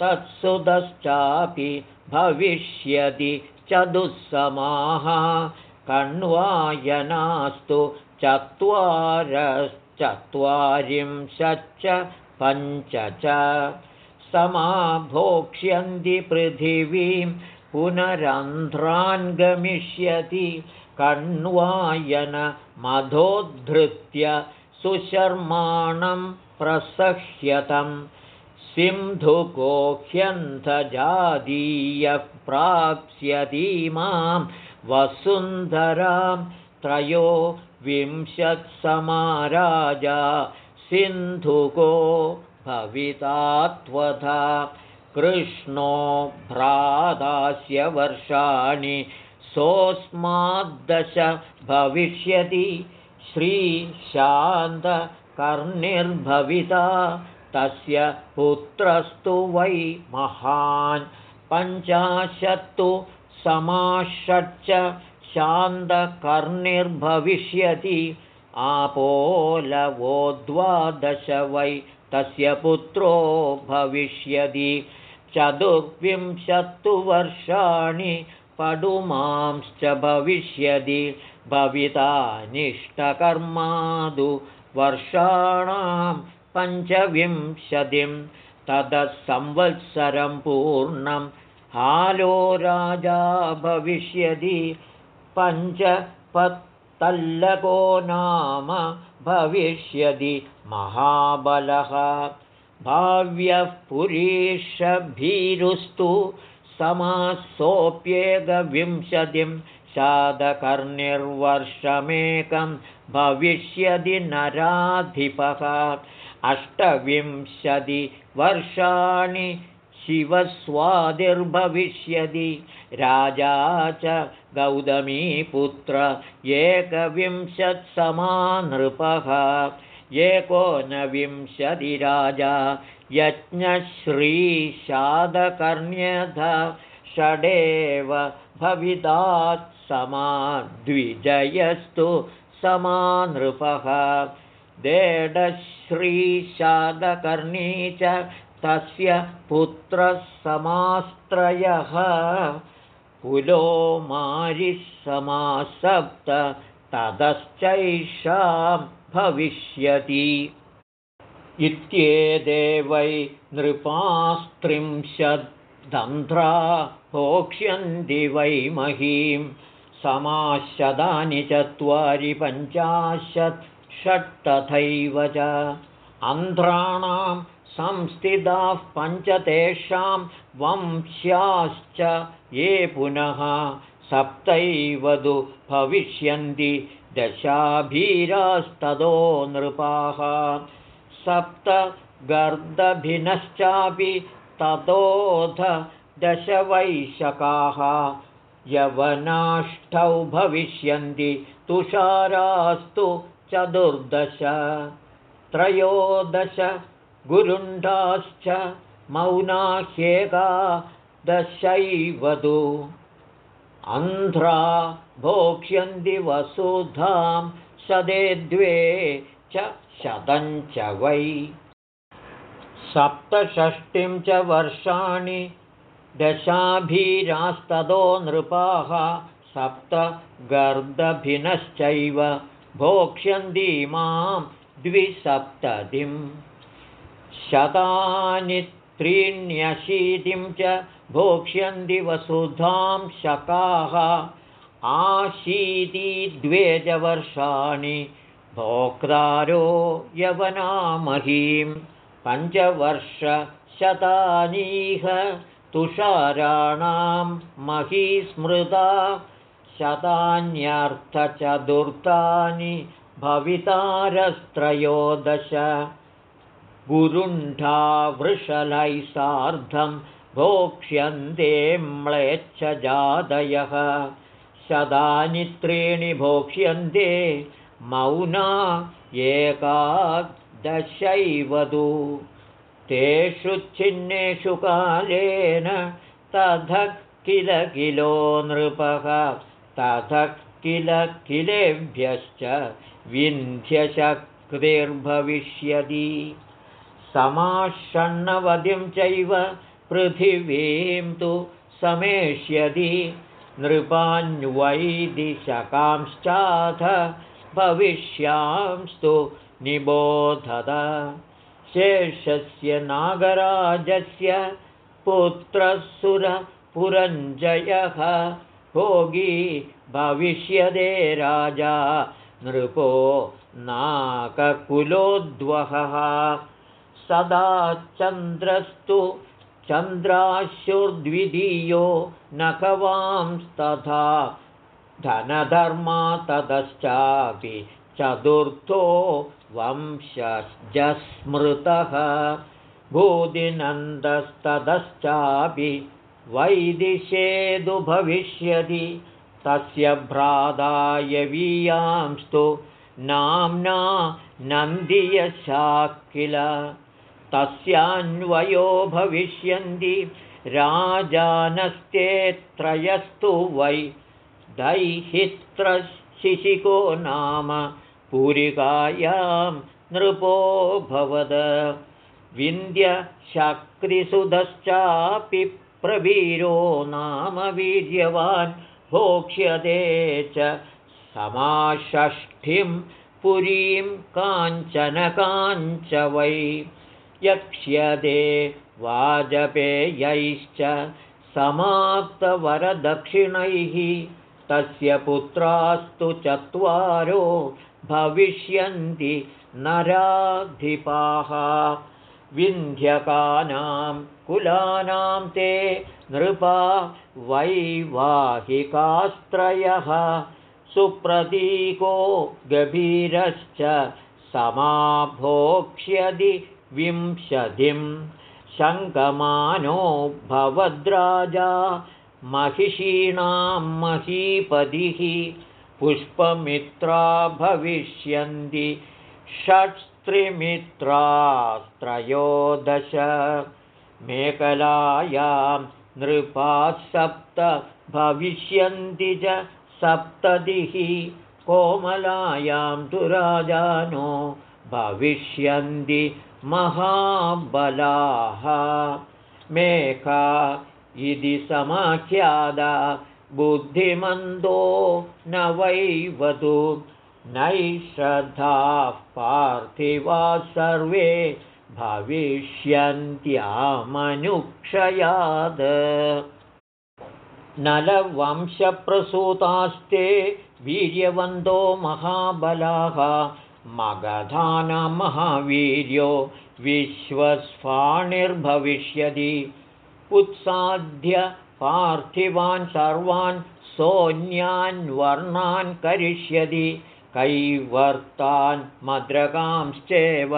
तत्सुतश्चापि भविष्यति चतुस्समाः कण्वायनास्तु चत्वारश्चत्वारिंशच्च पञ्च च। समाभोक्ष्यन्ति पृथिवीं पुनरन्ध्रान् गमिष्यति कण्वायनमधोद्धृत्य सुशर्माणं प्रसह्यतं सिन्धुकोह्यन्थजादीयः प्राप्स्यतीमां वसुन्धरां त्रयो विंशत्समाराजा सिन्धुको भवितात्वथा कृष्णो भ्रातास्य वर्षाणि सोऽस्माद्दश भविष्यति श्रीशान्तकर्णिर्भविता तस्य पुत्रस्तु वै महान्। पञ्चाशत्तु समाषट्च शान्तकर्णिर्भविष्यति। आपोलवो द्वादश वै तस्य पुत्रो भविष्यति। चतुर्विंशत्तु वर्षाणि पडुमांश्च भविष्यति। भवितानिष्टकर्मादु वर्षाणां पञ्चविंशतिं ततः संवत्सरं पूर्णं। हालो राजा भविष्यति पञ्चपत्तल्लको नाम भविष्यति महाबलः। भाव्यः पुरीषभीरुस्तु समासोऽप्येकविंशतिं शादकर्णिर्वर्षमेकं भविष्यति नराधिपः अष्टविंशतिवर्षाणि शिवस्वादिर्भविष्यति। राजा च गौतमीपुत्र एकविंशत्समानृपः एकोनविंशतिराजा यज्ञश्रीशादकर्ण्यथ। षडेव भवितात् समाद्विजयस्तु समानृपः देडश्रीशादकर्णी च तस्य पुत्रः समास्त्रयः पुलो मारिः समासप्त ततश्चैषां भविष्यति। इत्येते वै नृपास्त्रिंशद्दन्ध्रा भोक्ष्यन्ति वै महीं। समाशदानि चत्वारि पञ्चाशत् षट् तथैव च। अन्ध्राणां संस्थिताः पञ्च तेषां वंश्याश्च ये पुनः सप्तैवधु भविष्यन्ति दशाभीरास्ततो नृपाः। सप्त गर्दभिनश्चापि ततोऽध दशवैशकाः। यवनाष्टौ भविष्यन्ति तुषारास्तु चतुर्दश त्रयोदश गुरुण्डाश्च मौनाह्येका दशैवधु अन्ध्रा भोक्ष्यन्ति वसुधां शदे द्वे च शतं च वै। सप्तषष्टिं च वर्षाणि दशाभिरास्ततो नृपाः सप्त गर्दभिनश्चैव भोक्ष्यन्ति मां द्विसप्ततिं शतानि त्रीण्यशीतिं च भोक्ष्यन्ति वसुधां शकाः आशीतिद्वेजवर्षाणि भोक्तारो यवनामहीं पञ्चवर्षशतानीह तुषाराणां मही स्मृता शतान्यर्थचतुर्थानि भवितारस्त्रयोदश। गुरुण्ठा वृषलैः सार्धं भोक्ष्यन्ते म्लेच्छजादयः। शतानि त्रीणि भोक्ष्यन्ते मौना एकादशैवतु तेषु छिन्नेषु कालेन तथ किल किलो नृपः तथ किल किलेभ्यश्च विन्ध्यशक्तिर्भविष्यति। समाषण्णवधिं चैव पृथिवीं तु समेष्यति। नृपान्वैदिशकांश्चाथ भविष्यांस्तु निबोधत। शेषस्य नागराजस्य पुत्रसुरपुरञ्जयः भोगी भविष्यदे राजा। नृपो नाककुलोद्वहः। सदा चन्द्रस्तु चन्द्राशुर्द्वितीयो नखवांस्तथा। धनधर्मा ततश्चापि चतुर्थो वंशजस्मृतः। भूदिनन्दस्ततश्चापि वैदिशेदु भविष्यति। तस्य भ्रातायवीयांस्तु नाम्ना नन्दियशाः किल तस्यान्वयो भविष्यन्ति। राजानस्ते त्रयस्तु वै। दैहित्रशिशिको नाम पूरिकायां नृपो भवद। विन्द्यशक्तिसुधश्चापि प्रवीरो नाम वीर्यवान् भोक्ष्यते च समाषष्ठिं पुरीं काञ्चनकाञ्च वै यक्ष्यते वाजपेयैश्च समाप्तवरदक्षिणैः। तस्य पुत्रास्तु चत्वारो भविष्यन्ति नराधिपाः विन्ध्यकानां कुलानां ते नृपा वैवाहिकास्त्रयः सुप्रतीको गभीरश्च समाभोक्ष्यदि विंशतिं शङ्कमानो भवद्राजा महिषीणां महीपतिः पुष्पमित्रा भविष्यन्ति षट्स्त्रिमित्रास्त्रयोदश मेखलायां नृपाः सप्त भविष्यन्ति च सप्ततिः कोमलायां तु राजानो भविष्यन्ति महाबलाः। मेघा इति समाख्यादा बुद्धिमन्दो न वैवतु नैषधाः पार्थिवा सर्वे भविष्यन्त्यामनुक्षयाद। नलवंशप्रसूतास्ते वीर्यवन्तो महाबलाः मगधानमहावीर्यो विश्वस्फाणिर्भविष्यति उत्साद्य पार्थिवान् सर्वान् सोऽन्यान् करिष्यति कैवर्तान् मद्रकांश्चेव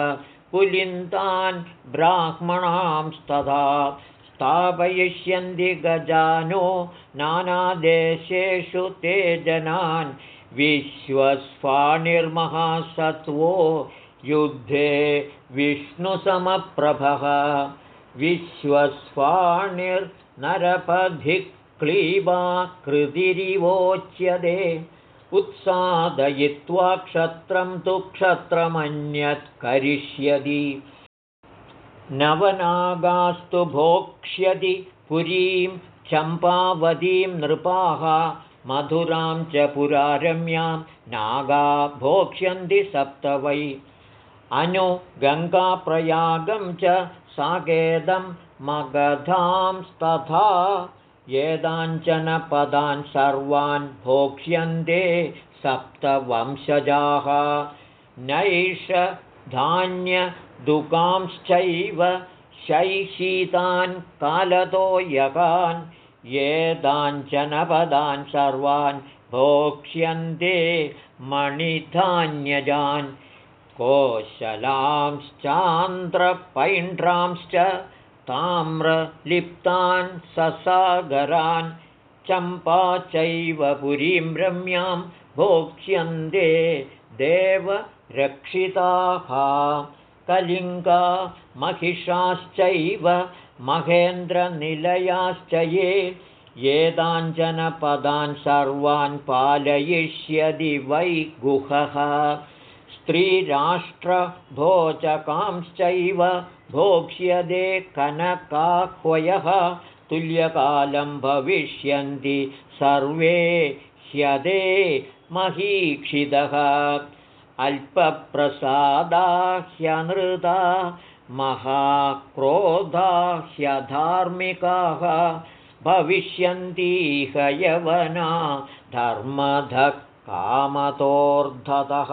पुलिन्तान् ब्राह्मणांस्तथा स्थापयिष्यन्ति गजानो नानादेशेषु ते जनान् विश्वस्फाणिर्महासत्त्वो युद्धे विष्णुसमप्रभः विश्वस्फाणिर्नरपधिक्लीबा कृतिरिवोच्यते उत्सादयित्वा क्षत्रं तु क्षत्रमन्यत् करिष्यति नवनागास्तु भोक्ष्यति पुरीं चम्पावतीं नृपाः मधुरां च पुरारम्यां नागा भोक्ष्यन्ति सप्त वै। अनु गङ्गाप्रयागं च साकेदं मगधांस्तथा एताञ्चन पदान् सर्वान् भोक्ष्यन्ते सप्तवंशजाः। नैष धान्यदुकांश्चैव शैशीतान् कालतो यकान् एताञ्चन पदान् सर्वान् भोक्ष्यन्ते मणिधान्यजान्। कोशलांश्चान्द्रपैण्ड्रांश्च ताम्रलिप्तान् ससागरान् चम्पा चैव पुरीं रम्यां भोक्ष्यन्ते देवरक्षिताः। कलिङ्गा महिषाश्चैव महेन्द्रनिलयाश्च ये एताञ्चनपदान् सर्वान् पालयिष्यति वै गुहः स्त्रीराष्ट्रभोजकांश्चैव भोक्ष्यदे कनकाह्वयः तुल्यकालं भविष्यन्ति सर्वे ह्यदे महीक्षितः अल्पप्रसादा ह्यनृता महाक्रोधा ह्यधार्मिकाः भविष्यन्तीह यवना धर्मधः कामतोर्धतः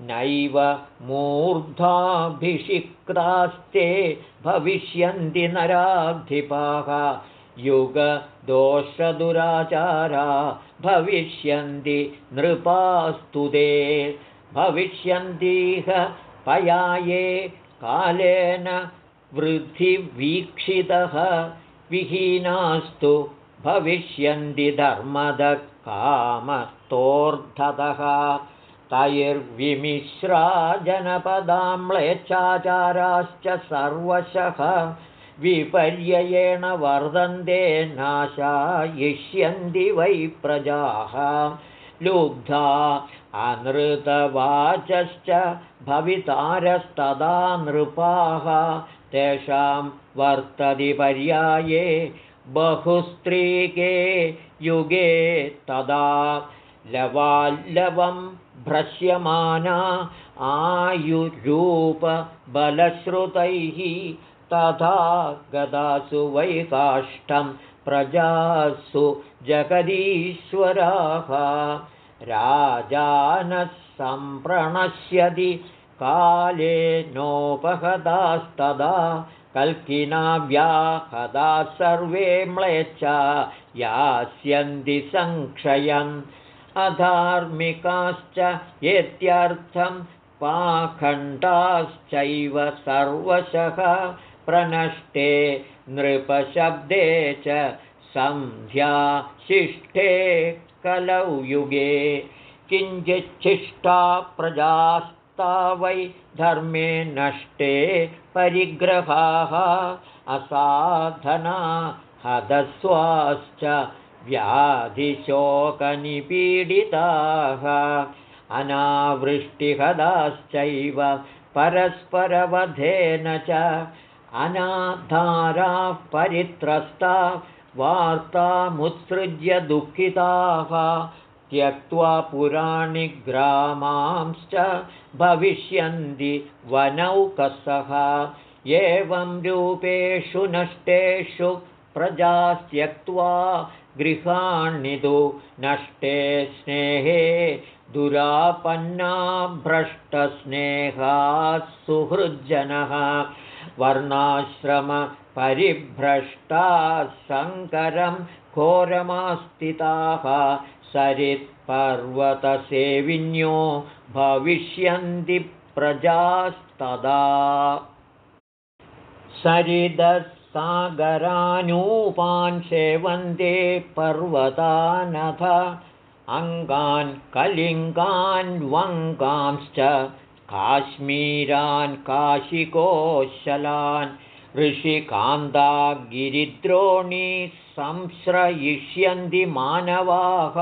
नैव मूर्धाभिषिक्तास्ते भविष्यन्ति नराधिपाः। युगदोषदुराचारा भविष्यन्ति नृपास्तु ते। भविष्यन्तीह पयाये कालेन वृद्धिवीक्षितः। विहीनास्तु भविष्यन्ति धर्मदकामतोर्धतः तैर्विमिश्रा जनपदाम्लेच्छाचाराश्च सर्वशः विपर्ययेण वर्धन्ते नाशायिष्यन्ति वै प्रजाः। लुब्धा अनृतवाचश्च भवितारस्तदा नृपाः। तेषां वर्तति पर्याये बहुस्त्रीके युगे तदा लवाल्लवं भ्रश्यमाना आयुरूपबलश्रुतैः तथा गदासु वैकाष्ठं प्रजासु जगदीश्वराः। राजानः सम्प्रणश्यति काले नोपहदास्तदा कल्किना व्याहदा सर्वे म्लेच्छा यास्यन्ति संक्षयम् अधार्मिकाश्च इत्यर्थं पाखण्डाश्चैव सर्वशः प्रनष्टे नृपशब्दे च सन्ध्याशिष्ठे कलौ युगे किञ्चिच्छिष्टा प्रजास्ता वै धर्मे नष्टे परिग्रहाः असाधना हदस्वाश्च व्याधिशोकनिपीडिताः अनावृष्टिहदाश्चैव परस्परवधेन च अनाधाराः परित्रस्ता वार्तामुत्सृज्य दुःखिताः त्यक्त्वा पुराणि ग्रामांश्च भविष्यन्ति वनौकसः एवं रूपेषु नष्टेषु प्रजास्त्यक्त्वा गृहाणिदु नष्टे स्नेहे दुरापन्ना भ्रष्टस्नेहाः सुहृज्जनः। वर्णाश्रमपरिभ्रष्टा शङ्करं घोरमास्थिताः सरित्पर्वतसेविन्यो भविष्यन्ति प्रजास्तदा। सरिदस् सागरानूपान् सेवन्ते पर्वतानथ अङ्गान् कलिङ्गान् वङ्गांश्च काश्मीरान् काशिकोशलान् ऋषिकान्तागिरिद्रोणी संश्रयिष्यन्ति मानवाः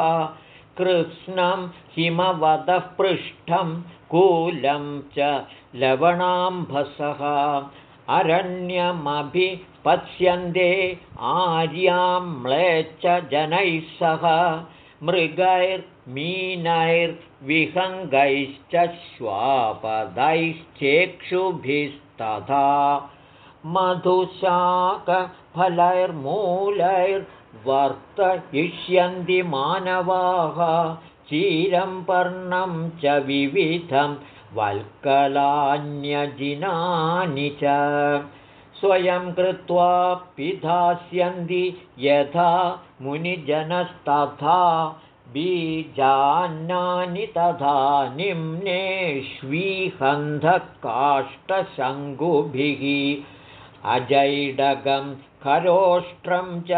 कृत्स्नं हिमवदः पृष्ठं कूलं च लवणाम्भसः अरण्यमभिपत्स्यन्ते आर्यां म्लेच्च जनैः सह मृगैर्मीनैर्विहङ्गैश्च श्वापदैश्चेक्षुभिस्तथा मधुशाकफलैर्मूलैर्वर्तयिष्यन्ति मानवाः चीरं पर्णं च विविधं वल्कलान्यजिनानि च स्वयं कृत्वा पिधास्यन्ति यथा मुनिजनस्तथा बीजान्नानि तथा निम्नेष्वीहन्धकाष्ठशङ्कुभिः अजैडगं खरोष्ट्रं च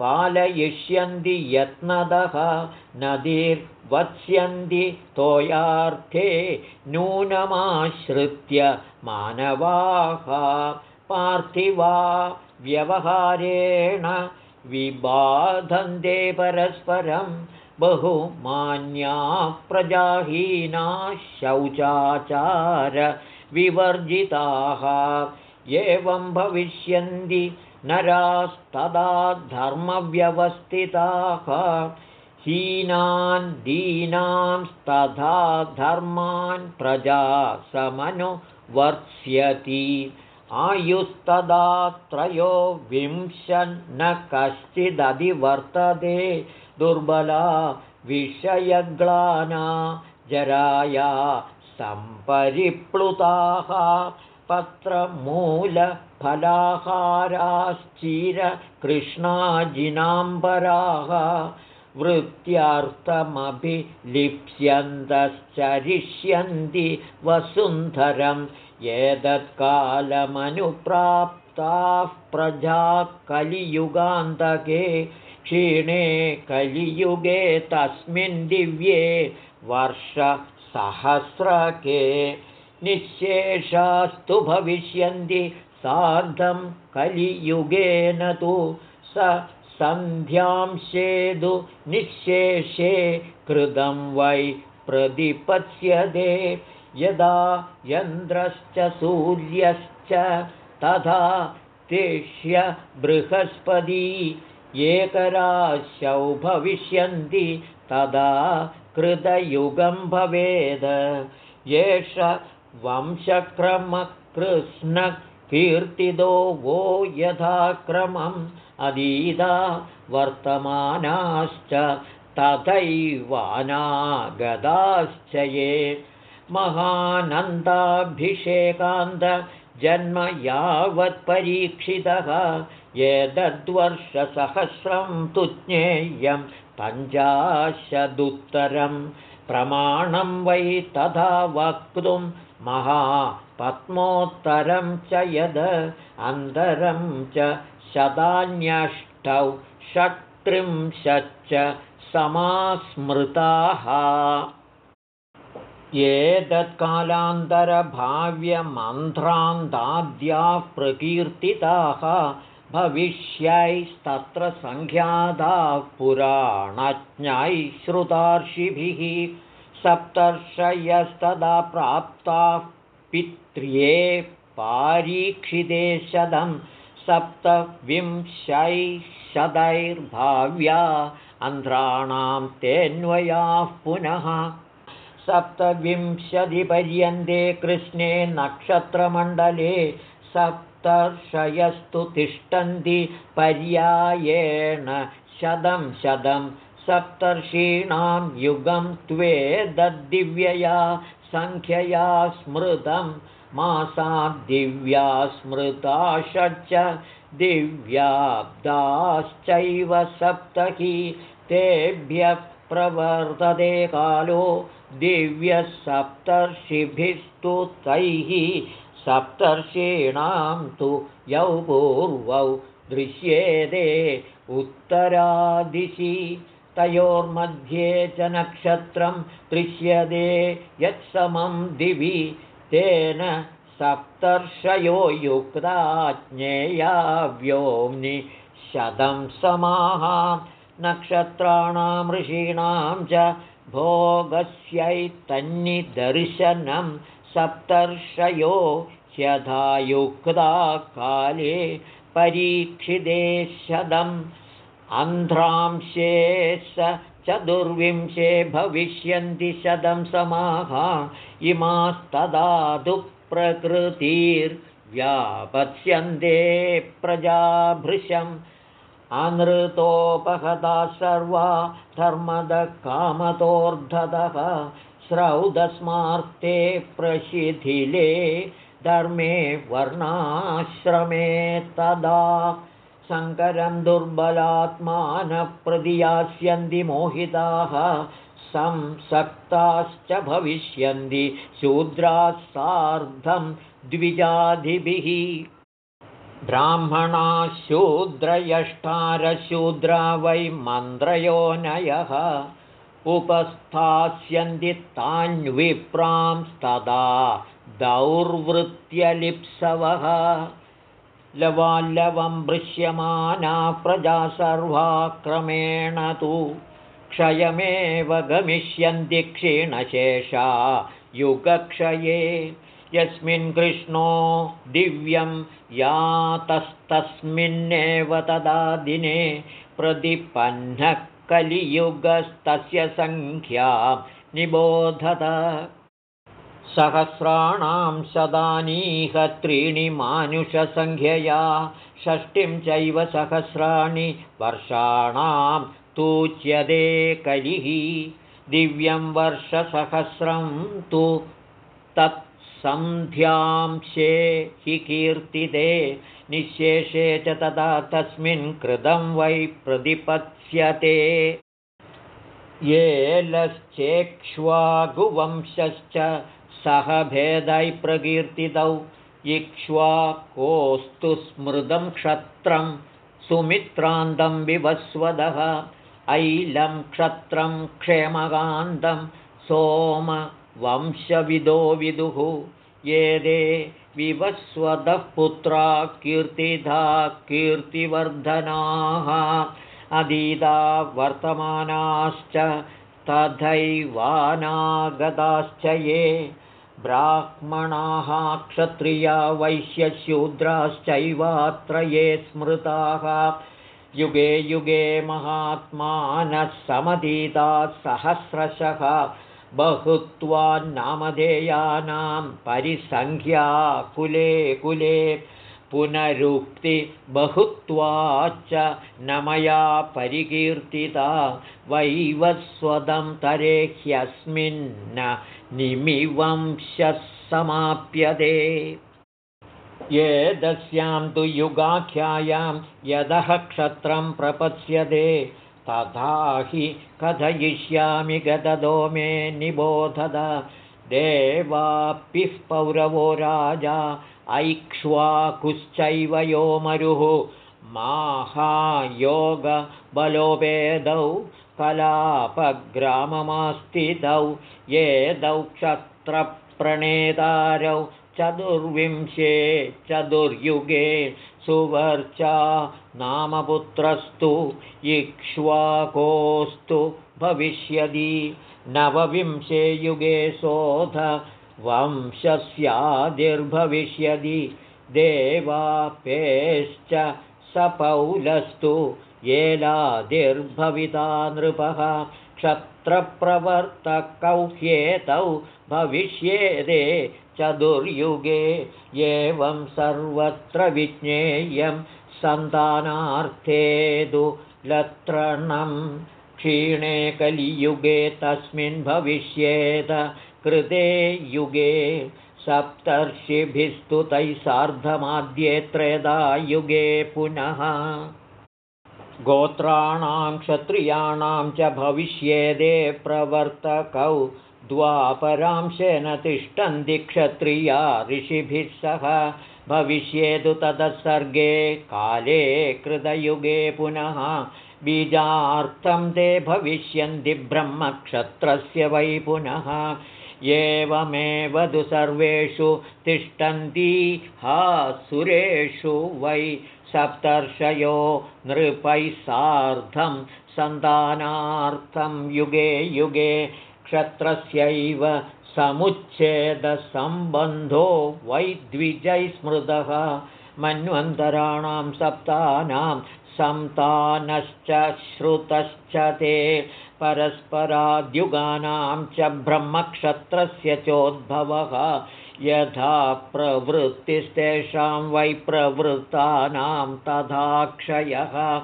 पालयिष्यन्ति यत्नदः नदीर्वत्स्यन्ति तोयार्थे नूनमाश्रित्य मानवाः पार्थिवा व्यवहारेण विबाधन्ते परस्परं बहुमान्या प्रजाहीना शौचाचारविवर्जिताः एवं भविष्यन्ति नरास्तदा धर्मव्यवस्थिताः। हीनान् दीनांस्तथा धर्मान् प्रजा समनुवर्त्स्यति आयुस्तदा त्रयो विंशन्न कश्चिदधिवर्तते दुर्बला विषयग्लाना जराया सम्परिप्लुताः पत्रमूलफलाहाराश्चिरकृष्णाजिनाम्बराः वृत्त्यर्थमभिलिप्स्यन्तश्चरिष्यन्ति वसुन्धरम् एतत्कालमनुप्राप्ताः प्रजा कलियुगान्तके क्षीणे कलियुगे तस्मिन् दिव्ये वर्षसहस्रके निःशेषास्तु भविष्यन्ति सार्धं कलियुगेन तु स सन्ध्यांशेदु निःशेषे कृतं वै प्रतिपत्स्यते यदा यन्द्रश्च सूर्यश्च तथा तिष्य बृहस्पती एकराशौ भविष्यन्ति तदा कृतयुगं भवेद। एष वंशक्रमकृष्णकीर्तितो वो यथाक्रमम् अधीता वर्तमानाश्च तथैवानागताश्च ये महानन्दाभिषेकान्तजन्म यावत्परीक्षितः एतद्वर्षसहस्रं तु ज्ञेयं पञ्चाशदुत्तरं प्रमाणं वै तथा वक्तुं महापद्मोत्तरं च यद् अन्तरं च शतान्यष्टौ षट्त्रिंशच्च समास्मृताः एतत्कालान्तरभाव्यमन्त्रान्ताद्याः प्रकीर्तिताः भविष्यैस्तत्र सङ्ख्याताः पुराणज्ञैः श्रुतार्षिभिः सप्तर्षयस्तदा प्राप्ताः पित्र्ये पारीक्षिते शतं सप्तविंशैशतैर्भाव्या अन्ध्राणां तेऽन्वयाः पुनः सप्तविंशतिपर्यन्ते कृष्णे नक्षत्रमण्डले सप्तर्षयस्तु तिष्ठन्ति पर्यायेण शतं शतं सप्तर्षीणां युगं त्वेदद्दिव्यया सङ्ख्यया स्मृतं मासाद्दिव्या स्मृता षट् दिव्याब्दाश्चैव सप्तहि तेभ्यः प्रवर्तते कालो दिव्यः सप्तर्षिभिस्तु तैः सप्तर्षीणां तु यौ पूर्वौ दृश्येते उत्तरादिशि तयोर्मध्ये च नक्षत्रं दृश्यते यत्समं दिवि तेन सप्तर्षयो युक्ता ज्ञेया व्योम्नि शतं समाः नक्षत्राणां ऋषीणां च भोगस्यैतन्निदर्शनं सप्तर्षयो युक्ता काले परीक्षिते शतम् अन्ध्रांशे स चतुर्विंशे भविष्यन्ति शतं समाः इमास्तदा दुःप्रकृतिर्व्यापत्स्यन्ते प्रजाभृशम् अनृतोपहता सर्वा धर्मदकामतोर्धतः श्रौदस्मार्ते प्रशिथिले धर्मे वर्णाश्रमे तदा शङ्करं दुर्बलात्मानप्रदियास्यन्ति मोहिताः संसक्ताश्च भविष्यन्ति शूद्राः सार्धं द्विजाधिभिः ब्राह्मणाः शूद्रयष्ठारशूद्रा वै मन्त्रयोनयः उपस्थास्यन्ति तान्विप्रांस्तदा दौर्वृत्यलिप्सवः। लवाल्लवं भृश्यमाना प्रजा सर्वा क्रमेण तु क्षयमेव गमिष्यन्ति क्षीणशेषा युगक्षये यस्मिन् कृष्णो दिव्यं यातस्तस्मिन्नेव तदा दिने प्रतिपन्नः कलियुगस्तस्य सङ्ख्या निबोधत। सहस्राणां शदानीह त्रीणि मानुषसङ्ख्यया षष्टिं चैव सहस्राणि वर्षाणां तूच्यते कलिः। दिव्यं वर्षसहस्रं तु तत्सन्ध्यांशे हि कीर्तिते निःशेषे च तदा तस्मिन् कृतं वै प्रतिपत्स्यते। येलश्चेक्ष्वागुवंशश्च सह भेदै प्रकीर्तितौ इक्ष्वाकोस्तु स्मृतं क्षत्रं सुमित्रान्तं विवस्वदः ऐलं क्षत्रं क्षेमकान्तं सोमवंशविदो विदुः। ये दे विवस्वदः पुत्रा कीर्तिधा कीर्तिवर्धनाः। अधीता वर्तमानाश्च तथैवानागताश्च ये। ब्राह्मणाः क्षत्रिया वैश्यशूद्राश्चैवात्र ये स्मृताः। युगे युगे महात्मानः समधीताः सहस्रशः बहुत्वान्नामधेयानां परिसङ्ख्या कुले कुले पुनरुक्तिबहुत्वाच्च न मया परिकीर्तिता वैवस्वदं तरे ह्यस्मिन्न निमिवंशः समाप्यते ये दस्यां तु युगाख्यायां यदः क्षत्रं प्रपत्स्यते तथा हि कथयिष्यामि गददो मे निबोधद। देवापिः पौरवो राजा ऐक्ष्वाकुश्चैव यो मरुः। माहायोगबलोपेदौ कलापग्राममास्तितौ ये दौ क्षत्रप्रणेतारौ चतुर्विंशे चतुर्युगे सुवर्चा नामपुत्रस्तु इक्ष्वाकोस्तु भविष्यति। नवविंशे युगे शोध वंशस्यादिर्भविष्यति। देवापेश्च सपौलस्तु येलादिर्भविता नृपः। क्षत्रप्रवर्तकौ ह्येतौ भविष्येदे चतुर्युगे एवं सर्वत्र विज्ञेयं सन्तानार्थेदु लत्रणं क्षीणे कलियुगे तस्मिन् भविष्येत कृते युगे सप्तर्षिभिस्तु तैः सार्धमाद्ये त्रेधा युगे पुनः। गोत्राणां क्षत्रियाणां च भविष्येदे प्रवर्तकौ द्वापरांशेन तिष्ठन्ति क्षत्रिया ऋषिभिः सह। भविष्येदु ततः काले कृतयुगे पुनः। बीजार्थं ते भविष्यन्ति ब्रह्मक्षत्रस्य वै पुनः। एवमेव तु सर्वेषु तिष्ठन्ति हा सुरेषु वै। सप्तर्षयो नृपैः सार्धं सन्तानार्थं युगे युगे क्षत्रस्यैव समुच्छेदसम्बन्धो वैद्विजै स्मृतः मन्वन्तराणां सप्तानां सन्तानश्च श्रुतश्च ते। परस्पराद्युगानां च ब्रह्मक्षत्रस्य चोद्भवः। यथा प्रवृत्तिस्तेषां वै प्रवृत्तानां तथा क्षयः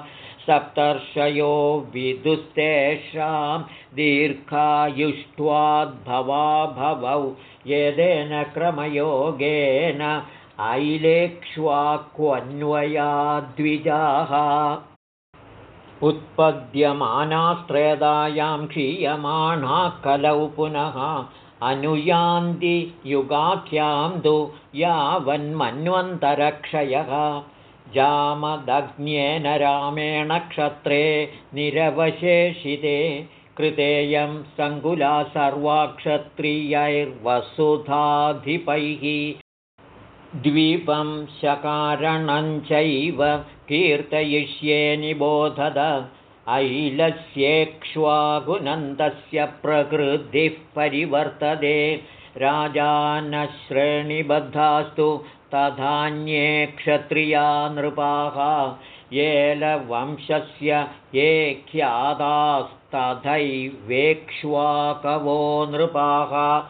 सप्तर्षयो विदुस्तेषां दीर्घायुष्ट्वाद्भवा भवौ येदेन क्रमयोगेन ऐलेक्ष्वाक्वन्वयाद्विजाः। उत्पद्यमानास्त्रेदायां क्षीयमाणा कलौ पुनः अनुयान्ति युगाख्यां तु यावन्मन्वन्तरक्षयः जामदग्न्येन रामेण क्षत्रे निरवशेषिते कृतेयं सङ्कुला सर्वाक्षत्रियैर्वसुधाधिपैः द्वीपं शकारणञ्चैव कीर्तयिष्ये निबोधद ऐलस्येक्ष्वागुनन्दस्य प्रकृतिः परिवर्तते राजानश्रेणिबद्धास्तु तथान्ये क्षत्रिया नृपाः येलवंशस्य ये ख्यातास्तथैवेक्ष्वाकवो नृपाः।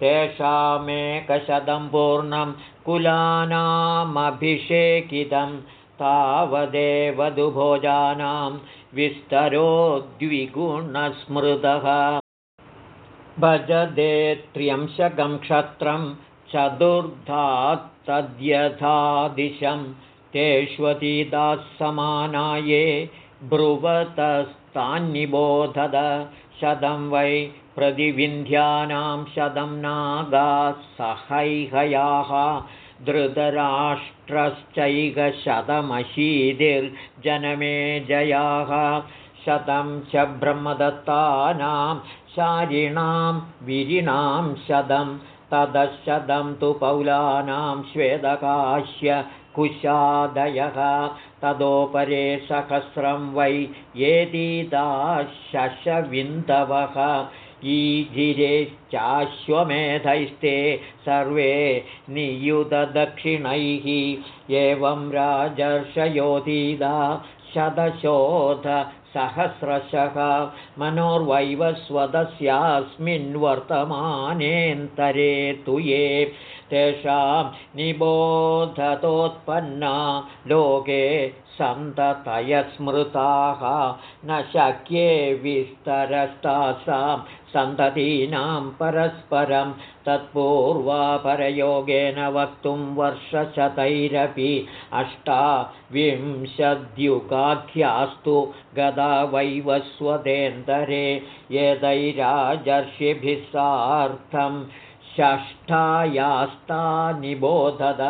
तेषामेकशतं पूर्णं कुलानामभिषेकितं तावदेव दुभोजानां विस्तरो द्विगुणस्मृतः। भजदे त्र्यंशकं क्षत्रं चतुर्धात्तद्यथादिशं तेष्वतीदाः समानाये ब्रुवतस्तान्निबोधद शतं वै प्रतिविन्ध्यानां शतं नागाः सहैहयाः धृतराष्ट्रश्चैकशतमशीतिर्जनमे जयाः शतं च ब्रह्मदत्तानां शारिणां विरिणां शतं ततशतं तु पौलानां श्वेदकाश्य कुशादयः तदोपरे सहस्रं वै शशविन्दवः ईजिरेश्चाश्वमेधैस्ते सर्वे नियुतदक्षिणैः एवं राजर्षयोधीदा शतशोधसहस्रशः मनोर्वैवस्वतस्यास्मिन् वर्तमानेन्तरे तु ये तेषां निबोधतोत्पन्ना लोके सन्ततयस्मृताः न शक्ये विस्तरस्तासां सन्ततीनां परस्परं तत्पूर्वापरयोगेन वक्तुं वर्षशतैरपि अष्टाविंशद्युगाख्यास्तु गदा वैवस्वतेन्दरे यदैराजर्षिभिः सार्थं षष्ठायास्ता निबोधद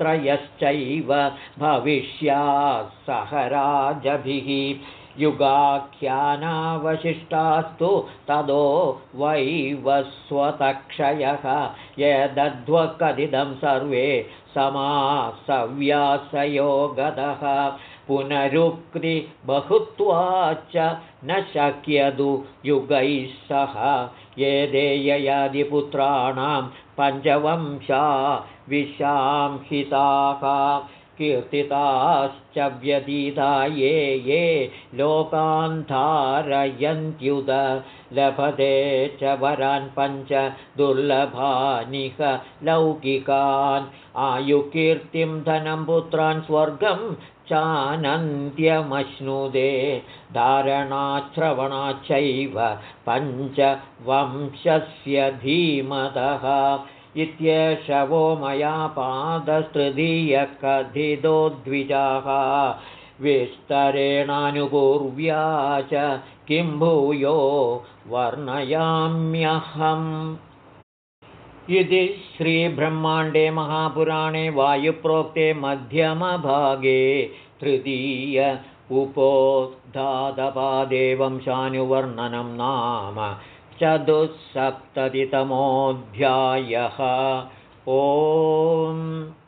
चत्वारिंशत्त्रयश्चैव भविष्याः राजभिः युगाख्यानावशिष्टास्तु तदो वैवस्वतक्षयः यदध्वकथितं सर्वे समासव्यासयो गतः पुनरुक्तिबहुत्वाच्च न शक्यतु युगैः सह ये देययादिपुत्राणां पञ्चवंशा विशांहिताः कीर्तिताश्च व्यतीता ये ये लोकान्धारयन्त्युद लभते च वरान् पञ्च दुर्लभानिह लौकिकान् आयुकीर्तिं धनं पुत्रान् स्वर्गं चानन्त्यमश्नुदे धारणाश्रवणाच्चैव पञ्चवंशस्य धीमतः इत्येष वो मया पादस्तृतीयकथितो द्विजाः विस्तरेणानुपूर्व्या च किं भूयो वर्णयाम्यहम्। इति श्रीब्रह्माण्डे महापुराणे वायुप्रोक्ते मध्यमभागे तृतीय उपोद्धातपादेवं शानुवर्णनं नाम चतुस्सप्ततितमोऽध्यायः ओम्